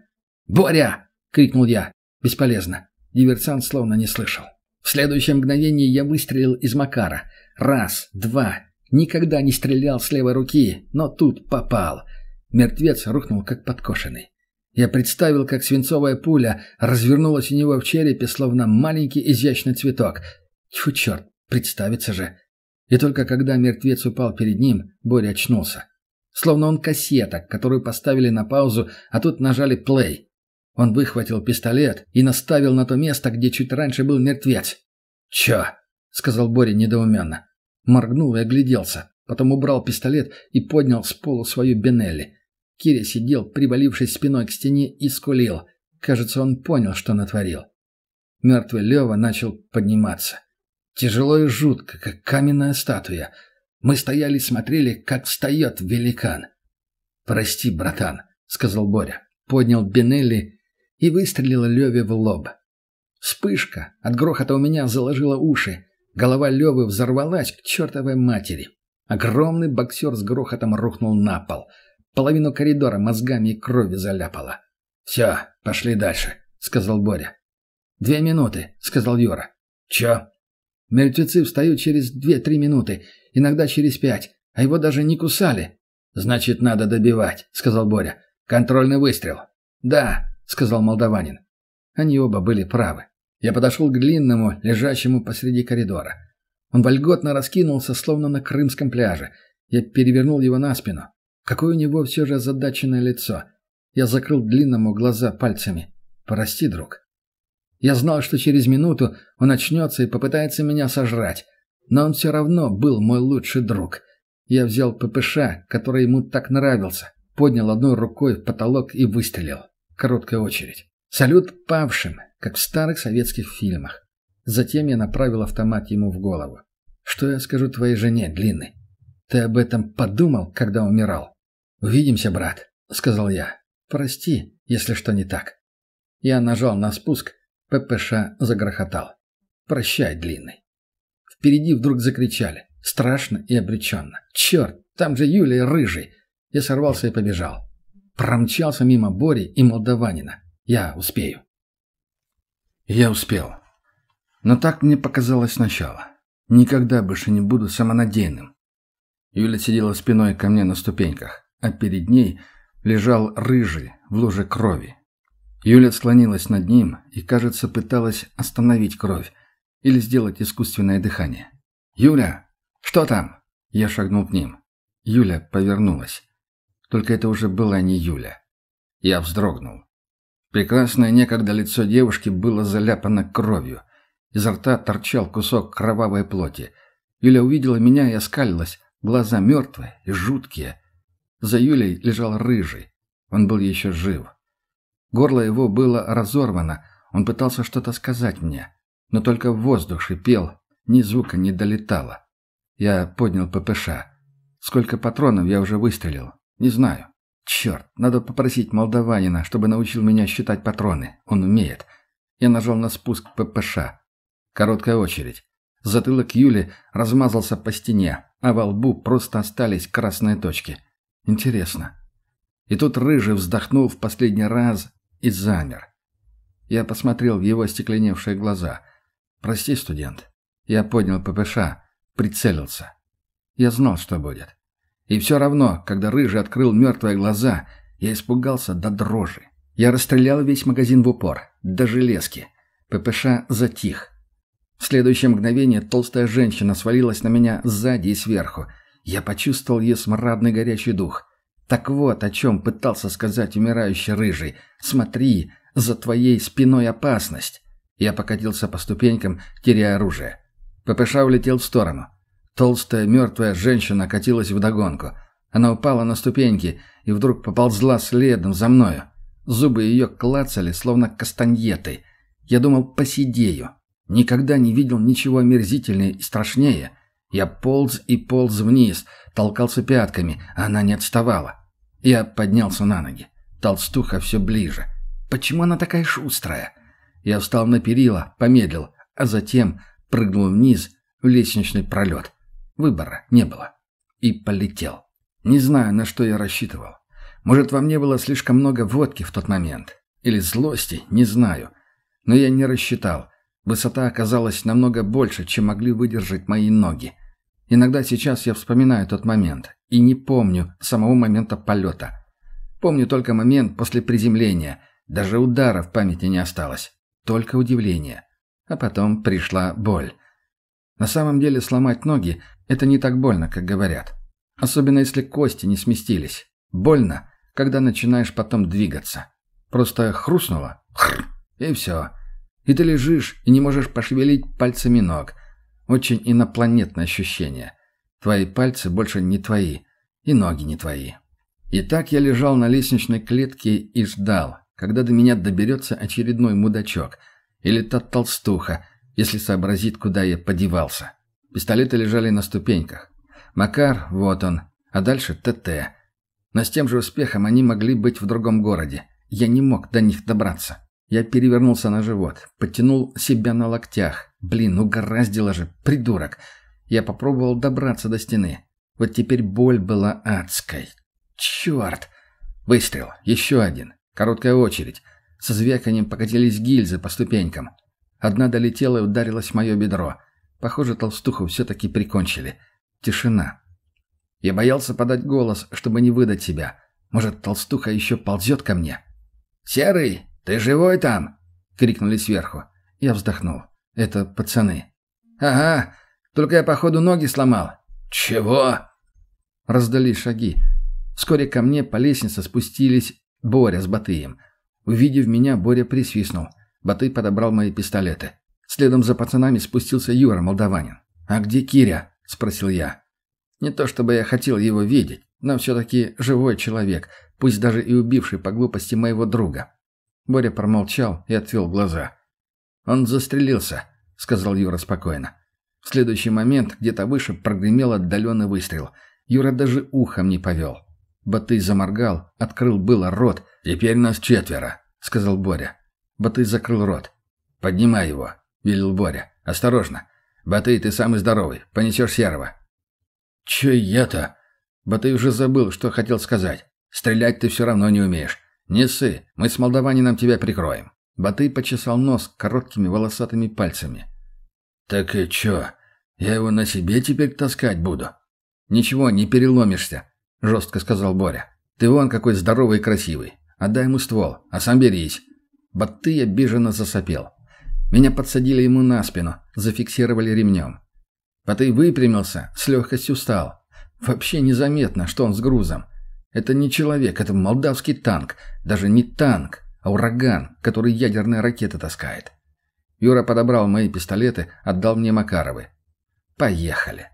«Боря!» — крикнул я. Бесполезно. Диверсант словно не слышал. В следующее мгновение я выстрелил из Макара. Раз, два. Никогда не стрелял с левой руки, но тут попал. Мертвец рухнул, как подкошенный. Я представил, как свинцовая пуля развернулась у него в черепе, словно маленький изящный цветок. Тьфу, черт, представится же. И только когда мертвец упал перед ним, Боря очнулся. Словно он кассета, которую поставили на паузу, а тут нажали «плей». Он выхватил пистолет и наставил на то место, где чуть раньше был мертвец. «Чё?» — сказал Боря недоуменно. Моргнул и огляделся. Потом убрал пистолет и поднял с пола свою Бенелли. Киря сидел, привалившись спиной к стене, и скулил. Кажется, он понял, что натворил. Мертвый Лева начал подниматься. Тяжело и жутко, как каменная статуя. Мы стояли и смотрели, как встает великан. «Прости, братан», — сказал Боря. Поднял Бенелли и выстрелил Леве в лоб. Вспышка. От грохота у меня заложила уши. Голова Левы взорвалась к чертовой матери. Огромный боксер с грохотом рухнул на пол. Половину коридора мозгами и кровью заляпало. «Все, пошли дальше», — сказал Боря. «Две минуты», — сказал Юра. «Че?» «Мертвецы встают через две-три минуты, иногда через пять, а его даже не кусали». «Значит, надо добивать», — сказал Боря. «Контрольный выстрел». «Да», — сказал молдаванин. Они оба были правы. Я подошел к длинному, лежащему посреди коридора. Он вольготно раскинулся, словно на крымском пляже. Я перевернул его на спину. Какое у него все же озадаченное лицо. Я закрыл длинному глаза пальцами. «Прости, друг». Я знал, что через минуту он очнется и попытается меня сожрать. Но он все равно был мой лучший друг. Я взял ППШ, который ему так нравился, поднял одной рукой в потолок и выстрелил. Короткая очередь. Салют павшим, как в старых советских фильмах. Затем я направил автомат ему в голову. «Что я скажу твоей жене, Длинный? Ты об этом подумал, когда умирал?» «Увидимся, брат», — сказал я. «Прости, если что не так». Я нажал на спуск, ППШ загрохотал. «Прощай, длинный». Впереди вдруг закричали. Страшно и обреченно. «Черт, там же Юлия рыжий!» Я сорвался и побежал. Промчался мимо Бори и молдаванина. Я успею. Я успел. Но так мне показалось сначала. Никогда больше не буду самонадеянным. Юля сидела спиной ко мне на ступеньках а перед ней лежал рыжий в луже крови. Юля склонилась над ним и, кажется, пыталась остановить кровь или сделать искусственное дыхание. «Юля! Что там?» Я шагнул к ним. Юля повернулась. Только это уже была не Юля. Я вздрогнул. Прекрасное некогда лицо девушки было заляпано кровью. Изо рта торчал кусок кровавой плоти. Юля увидела меня и оскалилась. Глаза мертвые и жуткие. За Юлей лежал рыжий. Он был еще жив. Горло его было разорвано. Он пытался что-то сказать мне. Но только воздух шипел. Ни звука не долетало. Я поднял ППШ. Сколько патронов я уже выстрелил? Не знаю. Черт, надо попросить молдаванина, чтобы научил меня считать патроны. Он умеет. Я нажал на спуск ППШ. Короткая очередь. Затылок Юли размазался по стене, а во лбу просто остались красные точки. Интересно. И тут Рыжий вздохнул в последний раз и замер. Я посмотрел в его остекленевшие глаза. «Прости, студент». Я поднял ППШ, прицелился. Я знал, что будет. И все равно, когда Рыжий открыл мертвые глаза, я испугался до дрожи. Я расстрелял весь магазин в упор, до железки. ППШ затих. В следующее мгновение толстая женщина свалилась на меня сзади и сверху. Я почувствовал ее смрадный горячий дух. Так вот, о чем пытался сказать умирающий рыжий. «Смотри, за твоей спиной опасность». Я покатился по ступенькам, теряя оружие. ППШ улетел в сторону. Толстая мертвая женщина катилась вдогонку. Она упала на ступеньки и вдруг поползла следом за мною. Зубы ее клацали, словно кастаньеты. Я думал, посидею. Никогда не видел ничего омерзительнее и страшнее. Я полз и полз вниз, толкался пятками, а она не отставала. Я поднялся на ноги. Толстуха все ближе. Почему она такая шустрая? Я встал на перила, помедлил, а затем прыгнул вниз в лестничный пролет. Выбора не было. И полетел. Не знаю, на что я рассчитывал. Может, во мне было слишком много водки в тот момент. Или злости, не знаю. Но я не рассчитал. Высота оказалась намного больше, чем могли выдержать мои ноги. Иногда сейчас я вспоминаю тот момент и не помню самого момента полета. Помню только момент после приземления. Даже удара в памяти не осталось. Только удивление. А потом пришла боль. На самом деле сломать ноги – это не так больно, как говорят. Особенно если кости не сместились. Больно, когда начинаешь потом двигаться. Просто хрустнуло. Хр, и все. И ты лежишь и не можешь пошевелить пальцами ног. Очень инопланетное ощущение. Твои пальцы больше не твои. И ноги не твои. И так я лежал на лестничной клетке и ждал, когда до меня доберется очередной мудачок. Или та толстуха, если сообразит, куда я подевался. Пистолеты лежали на ступеньках. Макар, вот он, а дальше ТТ. Но с тем же успехом они могли быть в другом городе. Я не мог до них добраться. Я перевернулся на живот, подтянул себя на локтях. Блин, угораздило же, придурок. Я попробовал добраться до стены. Вот теперь боль была адской. Черт! Выстрел. Еще один. Короткая очередь. Со звяканием покатились гильзы по ступенькам. Одна долетела и ударилась в мое бедро. Похоже, толстуху все-таки прикончили. Тишина. Я боялся подать голос, чтобы не выдать себя. Может, толстуха еще ползет ко мне? «Серый, ты живой там?» — крикнули сверху. Я вздохнул. «Это пацаны». «Ага, только я, походу, ноги сломал». «Чего?» Раздались шаги. Вскоре ко мне по лестнице спустились Боря с Батыем. Увидев меня, Боря присвистнул. Батый подобрал мои пистолеты. Следом за пацанами спустился Юра, молдаванин. «А где Киря?» – спросил я. Не то чтобы я хотел его видеть, но все-таки живой человек, пусть даже и убивший по глупости моего друга. Боря промолчал и отвел глаза. «Он застрелился», — сказал Юра спокойно. В следующий момент где-то выше прогремел отдаленный выстрел. Юра даже ухом не повел. Батый заморгал, открыл было рот. «Теперь нас четверо», — сказал Боря. Батый закрыл рот. «Поднимай его», — велел Боря. «Осторожно. Батый, ты самый здоровый. Понесешь серого». «Че я-то?» Батый уже забыл, что хотел сказать. «Стрелять ты все равно не умеешь. Не ссы, мы с молдаванином тебя прикроем». Батый почесал нос короткими волосатыми пальцами. «Так и чё? Я его на себе теперь таскать буду?» «Ничего, не переломишься», — жестко сказал Боря. «Ты вон какой здоровый и красивый. Отдай ему ствол, а сам берись». Батый обиженно засопел. Меня подсадили ему на спину, зафиксировали ремнем. Потый выпрямился, с легкостью встал. Вообще незаметно, что он с грузом. Это не человек, это молдавский танк. Даже не танк, а ураган, который ядерные ракеты таскает. Юра подобрал мои пистолеты, отдал мне Макаровы. Поехали.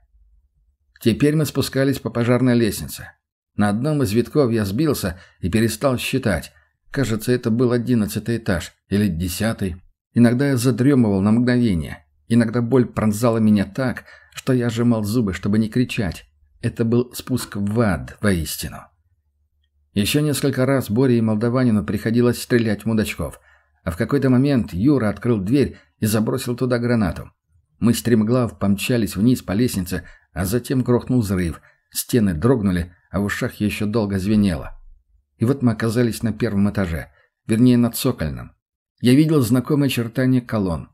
Теперь мы спускались по пожарной лестнице. На одном из витков я сбился и перестал считать. Кажется, это был одиннадцатый этаж или десятый. Иногда я задремывал на мгновение. Иногда боль пронзала меня так, что я сжимал зубы, чтобы не кричать. Это был спуск в ад, воистину. Еще несколько раз Боре и Молдаванину приходилось стрелять в мудачков. А в какой-то момент Юра открыл дверь и забросил туда гранату. Мы стремглав помчались вниз по лестнице, а затем грохнул взрыв. Стены дрогнули, а в ушах еще долго звенело. И вот мы оказались на первом этаже, вернее, на цокольном. Я видел знакомые очертания колонн.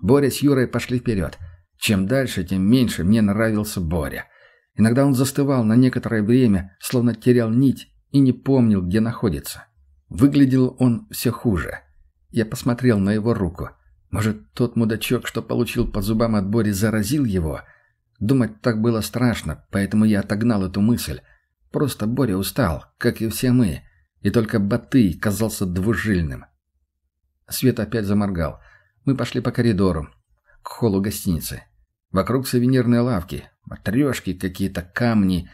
Боря с Юрой пошли вперед. Чем дальше, тем меньше мне нравился Боря. Иногда он застывал на некоторое время, словно терял нить и не помнил, где находится. Выглядел он все хуже. Я посмотрел на его руку. Может, тот мудачок, что получил по зубам от Бори, заразил его? Думать так было страшно, поэтому я отогнал эту мысль. Просто Боря устал, как и все мы, и только Батый казался двужильным. Свет опять заморгал. Мы пошли по коридору, к холлу гостиницы. Вокруг сувенирные лавки, матрешки, какие-то камни.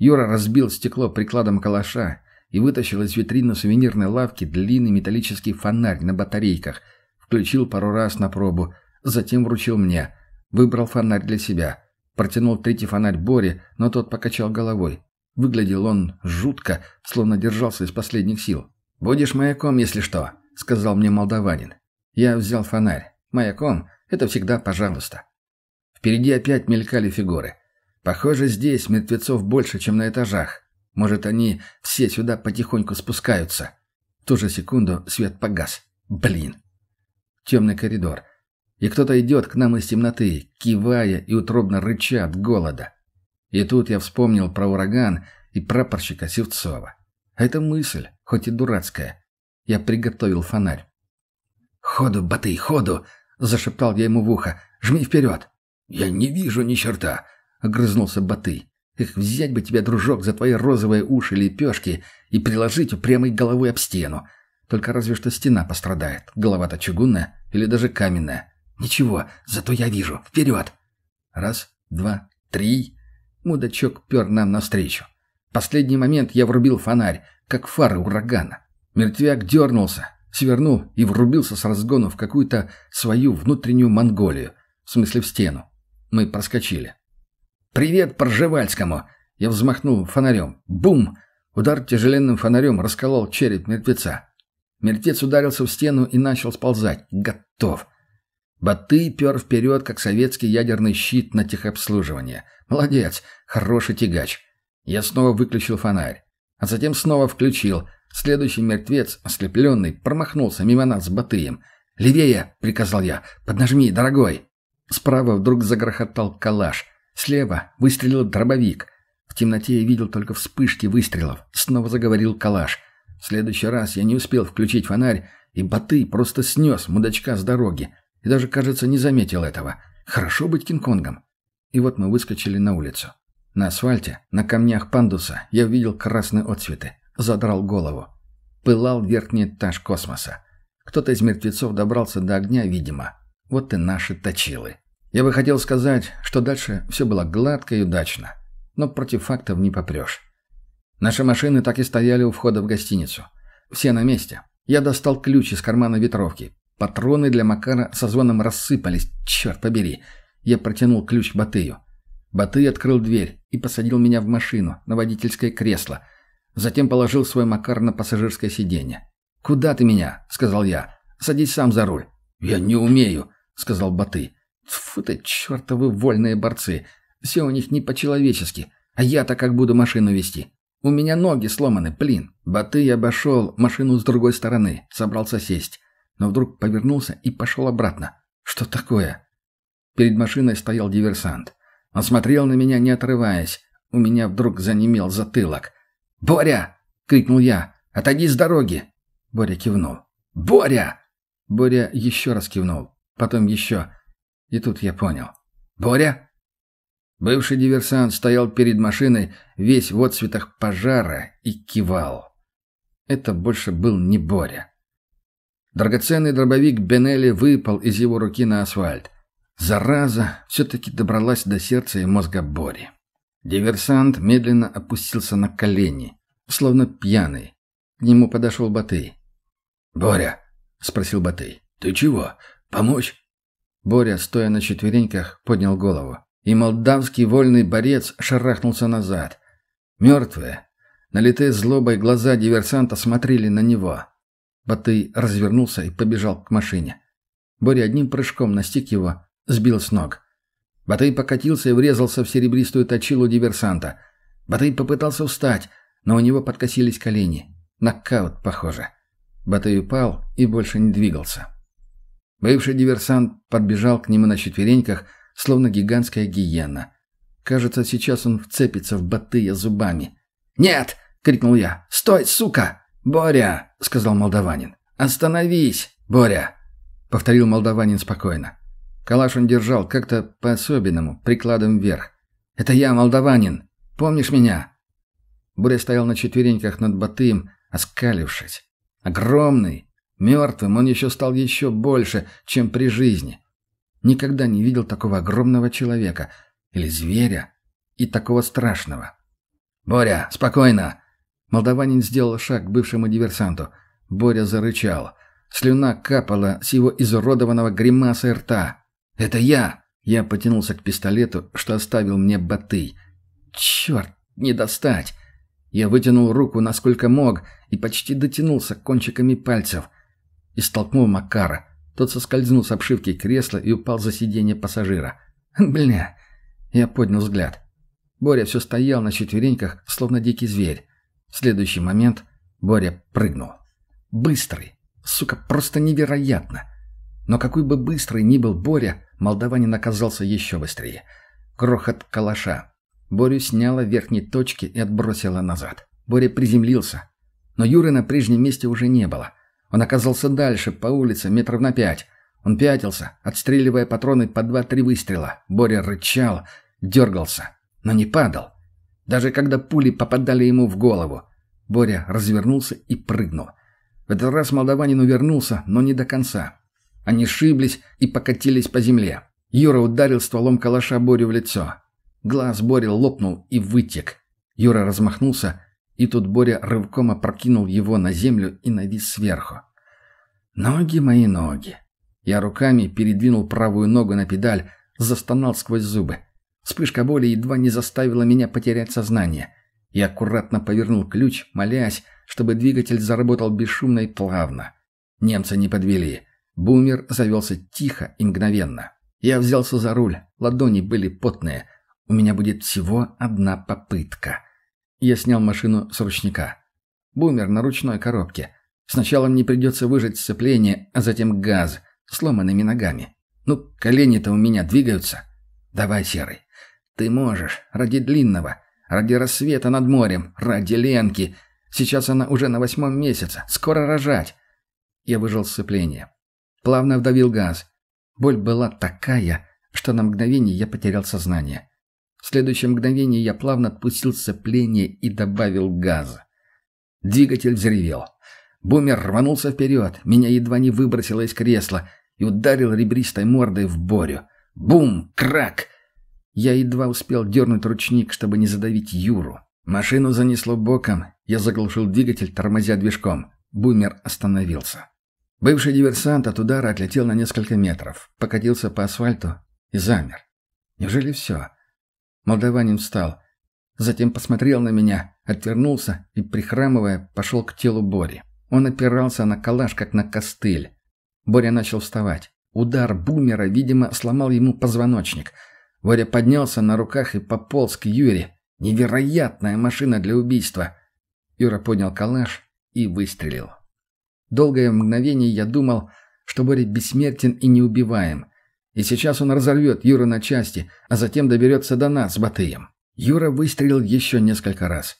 Юра разбил стекло прикладом калаша. и вытащил из витрины сувенирной лавки длинный металлический фонарь на батарейках. Включил пару раз на пробу, затем вручил мне. Выбрал фонарь для себя. Протянул третий фонарь Боре, но тот покачал головой. Выглядел он жутко, словно держался из последних сил. «Будешь маяком, если что», — сказал мне молдаванин. Я взял фонарь. Маяком — это всегда пожалуйста. Впереди опять мелькали фигуры. Похоже, здесь мертвецов больше, чем на этажах. Может, они все сюда потихоньку спускаются. В ту же секунду свет погас. Блин. Темный коридор. И кто-то идет к нам из темноты, кивая и утробно рыча от голода. И тут я вспомнил про ураган и прапорщика Севцова. Это мысль, хоть и дурацкая. Я приготовил фонарь. «Ходу, Батый, ходу!» — зашептал я ему в ухо. «Жми вперед!» «Я не вижу ни черта!» — огрызнулся Батый. Эх, взять бы тебя, дружок, за твои розовые уши лепешки и приложить упрямой головой об стену. Только разве что стена пострадает. Голова-то чугунная или даже каменная. Ничего, зато я вижу. Вперед! Раз, два, три. Мудачок пер нам навстречу. Последний момент я врубил фонарь, как фары урагана. Мертвяк дернулся, свернул и врубился с разгону в какую-то свою внутреннюю Монголию. В смысле в стену. Мы проскочили. «Привет Пржевальскому!» Я взмахнул фонарем. Бум! Удар тяжеленным фонарем расколол череп мертвеца. Мертвец ударился в стену и начал сползать. Готов. Баты пер вперед, как советский ядерный щит на техобслуживание. Молодец, хороший тягач. Я снова выключил фонарь. А затем снова включил. Следующий мертвец, ослепленный, промахнулся мимо нас с Батыем. «Левее!» — приказал я. «Поднажми, дорогой!» Справа вдруг загрохотал калаш. Слева выстрелил дробовик. В темноте я видел только вспышки выстрелов. Снова заговорил калаш. В следующий раз я не успел включить фонарь, и Баты просто снес мудачка с дороги. И даже, кажется, не заметил этого. Хорошо быть Кинг-Конгом. И вот мы выскочили на улицу. На асфальте, на камнях пандуса, я увидел красные отцветы. Задрал голову. Пылал верхний этаж космоса. Кто-то из мертвецов добрался до огня, видимо. Вот и наши точилы. Я бы хотел сказать, что дальше все было гладко и удачно. Но против фактов не попрешь. Наши машины так и стояли у входа в гостиницу. Все на месте. Я достал ключ из кармана ветровки. Патроны для Макара со звоном рассыпались. Черт побери. Я протянул ключ Батыю. Батый открыл дверь и посадил меня в машину, на водительское кресло. Затем положил свой Макар на пассажирское сиденье. «Куда ты меня?» — сказал я. «Садись сам за руль». «Я не умею», — сказал Батый. Фу ты, чертовы вольные борцы. Все у них не по-человечески. А я-то как буду машину вести? У меня ноги сломаны, блин. Батый обошел машину с другой стороны, собрался сесть. Но вдруг повернулся и пошел обратно. Что такое? Перед машиной стоял диверсант. Он смотрел на меня, не отрываясь. У меня вдруг занемел затылок. «Боря!» — крикнул я. «Отойди с дороги!» Боря кивнул. «Боря!» Боря еще раз кивнул. Потом еще. И тут я понял. «Боря?» Бывший диверсант стоял перед машиной, весь в отцветах пожара, и кивал. Это больше был не Боря. Драгоценный дробовик Бенелли выпал из его руки на асфальт. Зараза все-таки добралась до сердца и мозга Бори. Диверсант медленно опустился на колени, словно пьяный. К нему подошел Батый. «Боря», — спросил Батый, — «ты чего? Помочь?» Боря, стоя на четвереньках, поднял голову. И молдавский вольный борец шарахнулся назад. Мертвые, налитые злобой глаза диверсанта смотрели на него. Батый развернулся и побежал к машине. Боря одним прыжком настиг его, сбил с ног. Батый покатился и врезался в серебристую точилу диверсанта. Батый попытался встать, но у него подкосились колени. Нокаут, похоже. Батый упал и больше не двигался. Бывший диверсант подбежал к нему на четвереньках, словно гигантская гиена. Кажется, сейчас он вцепится в Батыя зубами. «Нет!» — крикнул я. «Стой, сука!» «Боря!» — сказал молдаванин. «Остановись, Боря!» — повторил молдаванин спокойно. Калаш он держал как-то по-особенному, прикладом вверх. «Это я, молдаванин! Помнишь меня?» Боря стоял на четвереньках над Батыем, оскалившись. Огромный, Мертвым он еще стал еще больше, чем при жизни. Никогда не видел такого огромного человека или зверя и такого страшного. «Боря, спокойно!» Молдаванин сделал шаг к бывшему диверсанту. Боря зарычал. Слюна капала с его изуродованного гримаса рта. «Это я!» Я потянулся к пистолету, что оставил мне Батый. «Черт, не достать!» Я вытянул руку насколько мог и почти дотянулся кончиками пальцев. И столкнул Макара. Тот соскользнул с обшивки кресла и упал за сиденье пассажира. «Бля!» Я поднял взгляд. Боря все стоял на четвереньках, словно дикий зверь. В следующий момент Боря прыгнул. Быстрый. Сука, просто невероятно. Но какой бы быстрый ни был Боря, молдаванин оказался еще быстрее. Грохот калаша. Борю сняла верхней точки и отбросила назад. Боря приземлился. Но Юры на прежнем месте уже не было. Он оказался дальше, по улице, метров на пять. Он пятился, отстреливая патроны по два-три выстрела. Боря рычал, дергался, но не падал. Даже когда пули попадали ему в голову. Боря развернулся и прыгнул. В этот раз молдаванин увернулся, но не до конца. Они шиблись и покатились по земле. Юра ударил стволом калаша Борю в лицо. Глаз Бори лопнул и вытек. Юра размахнулся, и тут Боря рывком опрокинул его на землю и навис сверху. «Ноги мои ноги!» Я руками передвинул правую ногу на педаль, застонал сквозь зубы. Вспышка боли едва не заставила меня потерять сознание. Я аккуратно повернул ключ, молясь, чтобы двигатель заработал бесшумно и плавно. Немцы не подвели. Бумер завелся тихо и мгновенно. Я взялся за руль, ладони были потные. У меня будет всего одна попытка. Я снял машину с ручника. Бумер на ручной коробке. Сначала мне придется выжать сцепление, а затем газ, сломанными ногами. Ну, колени-то у меня двигаются. Давай, Серый. Ты можешь. Ради длинного. Ради рассвета над морем. Ради Ленки. Сейчас она уже на восьмом месяце. Скоро рожать. Я выжал сцепление. Плавно вдавил газ. Боль была такая, что на мгновение я потерял сознание. В следующее мгновение я плавно отпустил сцепление и добавил газа. Двигатель взревел. Бумер рванулся вперед, меня едва не выбросило из кресла и ударил ребристой мордой в Борю. Бум! Крак! Я едва успел дернуть ручник, чтобы не задавить Юру. Машину занесло боком, я заглушил двигатель, тормозя движком. Бумер остановился. Бывший диверсант от удара отлетел на несколько метров, покатился по асфальту и замер. Неужели все? Молдаванин встал, затем посмотрел на меня, отвернулся и, прихрамывая, пошел к телу Бори. Он опирался на калаш, как на костыль. Боря начал вставать. Удар бумера, видимо, сломал ему позвоночник. Боря поднялся на руках и пополз к Юре. Невероятная машина для убийства. Юра поднял калаш и выстрелил. Долгое мгновение я думал, что Боря бессмертен и неубиваем. И сейчас он разорвет Юру на части, а затем доберется до нас с Батыем. Юра выстрелил еще несколько раз.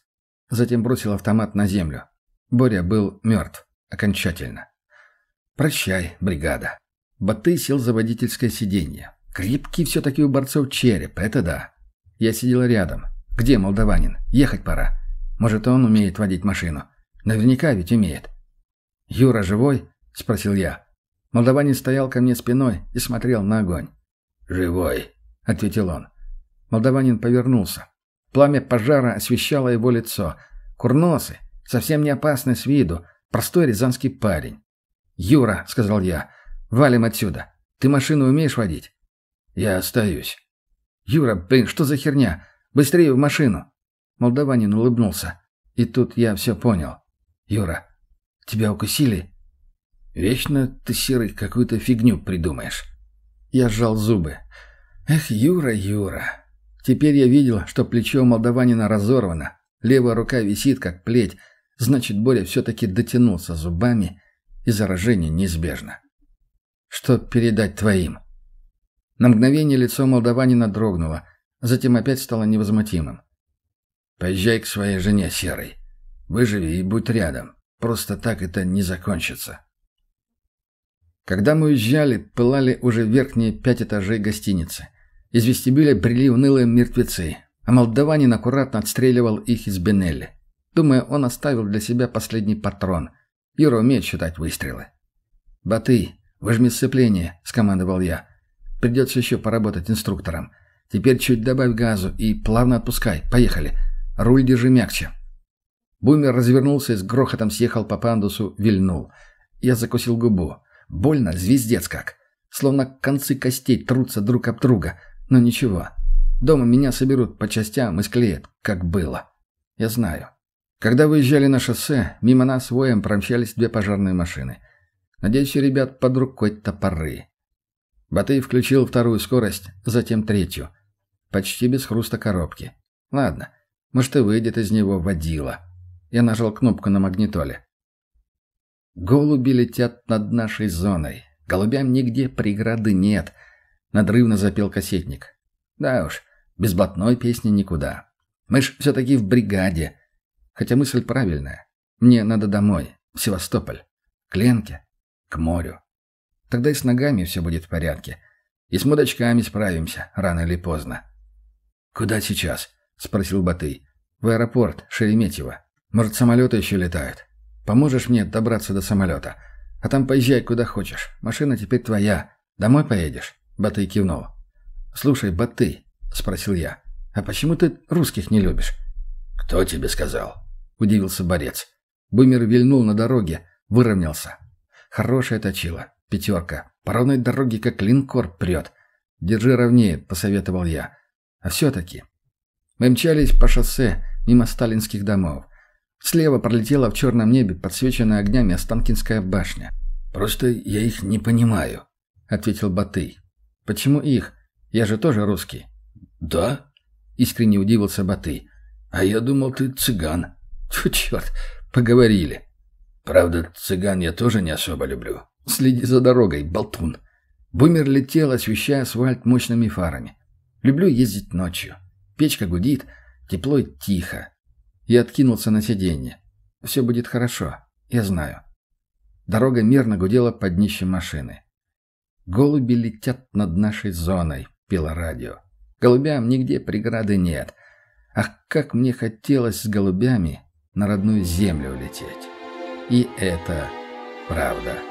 Затем бросил автомат на землю. Боря был мертв. Окончательно. «Прощай, бригада». Батый сел за водительское сиденье. Крепкий все-таки у борцов череп, это да. Я сидел рядом. Где молдаванин? Ехать пора. Может, он умеет водить машину. Наверняка ведь умеет. «Юра живой?» – спросил я. Молдаванин стоял ко мне спиной и смотрел на огонь. «Живой», — ответил он. Молдаванин повернулся. Пламя пожара освещало его лицо. Курносый, совсем не опасный с виду, простой рязанский парень. «Юра», — сказал я, — «валим отсюда. Ты машину умеешь водить?» «Я остаюсь». «Юра, блин, что за херня? Быстрее в машину!» Молдаванин улыбнулся. И тут я все понял. «Юра, тебя укусили?» «Вечно ты, Серый, какую-то фигню придумаешь». Я сжал зубы. «Эх, Юра, Юра!» Теперь я видел, что плечо молдаванина разорвано. Левая рука висит, как плеть. Значит, Боря все-таки дотянулся зубами и заражение неизбежно. Что передать твоим? На мгновение лицо молдаванина дрогнуло, затем опять стало невозмутимым. Поезжай к своей жене, Серой. Выживи и будь рядом. Просто так это не закончится. Когда мы уезжали, пылали уже верхние пять этажей гостиницы. Из вестибюля брели унылые мертвецы, а молдаванин аккуратно отстреливал их из Бенелли. Думаю, он оставил для себя последний патрон. Юра умеет считать выстрелы. «Баты, выжми сцепление», — скомандовал я. «Придется еще поработать инструктором. Теперь чуть добавь газу и плавно отпускай. Поехали. Руль держи мягче». Бумер развернулся и с грохотом съехал по пандусу, вильнул. Я закусил губу. Больно, звездец как. Словно концы костей трутся друг об друга. Но ничего. Дома меня соберут по частям и склеят, как было. Я знаю. Когда выезжали на шоссе, мимо нас воем промчались две пожарные машины. Надеюсь, у ребят под рукой топоры. Батый включил вторую скорость, затем третью. Почти без хруста коробки. Ладно, может и выйдет из него водила. Я нажал кнопку на магнитоле. Голуби летят над нашей зоной. Голубям нигде преграды нет. Надрывно запел кассетник. Да уж, без блатной песни никуда. Мы ж все-таки в бригаде. Хотя мысль правильная. Мне надо домой, в Севастополь. К Ленке, к морю. Тогда и с ногами все будет в порядке. И с мудачками справимся, рано или поздно. «Куда сейчас?» — спросил Батый. «В аэропорт, Шереметьево. Может, самолеты еще летают? Поможешь мне добраться до самолета? А там поезжай куда хочешь. Машина теперь твоя. Домой поедешь?» Батый кивнул. «Слушай, Батый», — спросил я, — «а почему ты русских не любишь?» «Кто тебе сказал?» — удивился борец. Бумер вильнул на дороге, выровнялся. Хорошая точила. Пятерка. По ровной дороге, как линкор прет. Держи ровнее, посоветовал я. А все-таки. Мы мчались по шоссе, мимо сталинских домов. Слева пролетела в черном небе подсвеченная огнями Останкинская башня. «Просто я их не понимаю», — ответил Батый. «Почему их? Я же тоже русский». «Да?» — искренне удивился Батый. «А я думал, ты цыган». Тьфу, черт, поговорили. Правда, цыган я тоже не особо люблю. Следи за дорогой, болтун. Бумер летел, освещая асфальт мощными фарами. Люблю ездить ночью. Печка гудит, тепло и тихо. Я откинулся на сиденье. Все будет хорошо, я знаю. Дорога мерно гудела под днищем машины. «Голуби летят над нашей зоной», — пело радио. «Голубям нигде преграды нет. Ах, как мне хотелось с голубями на родную землю улететь!» И это правда.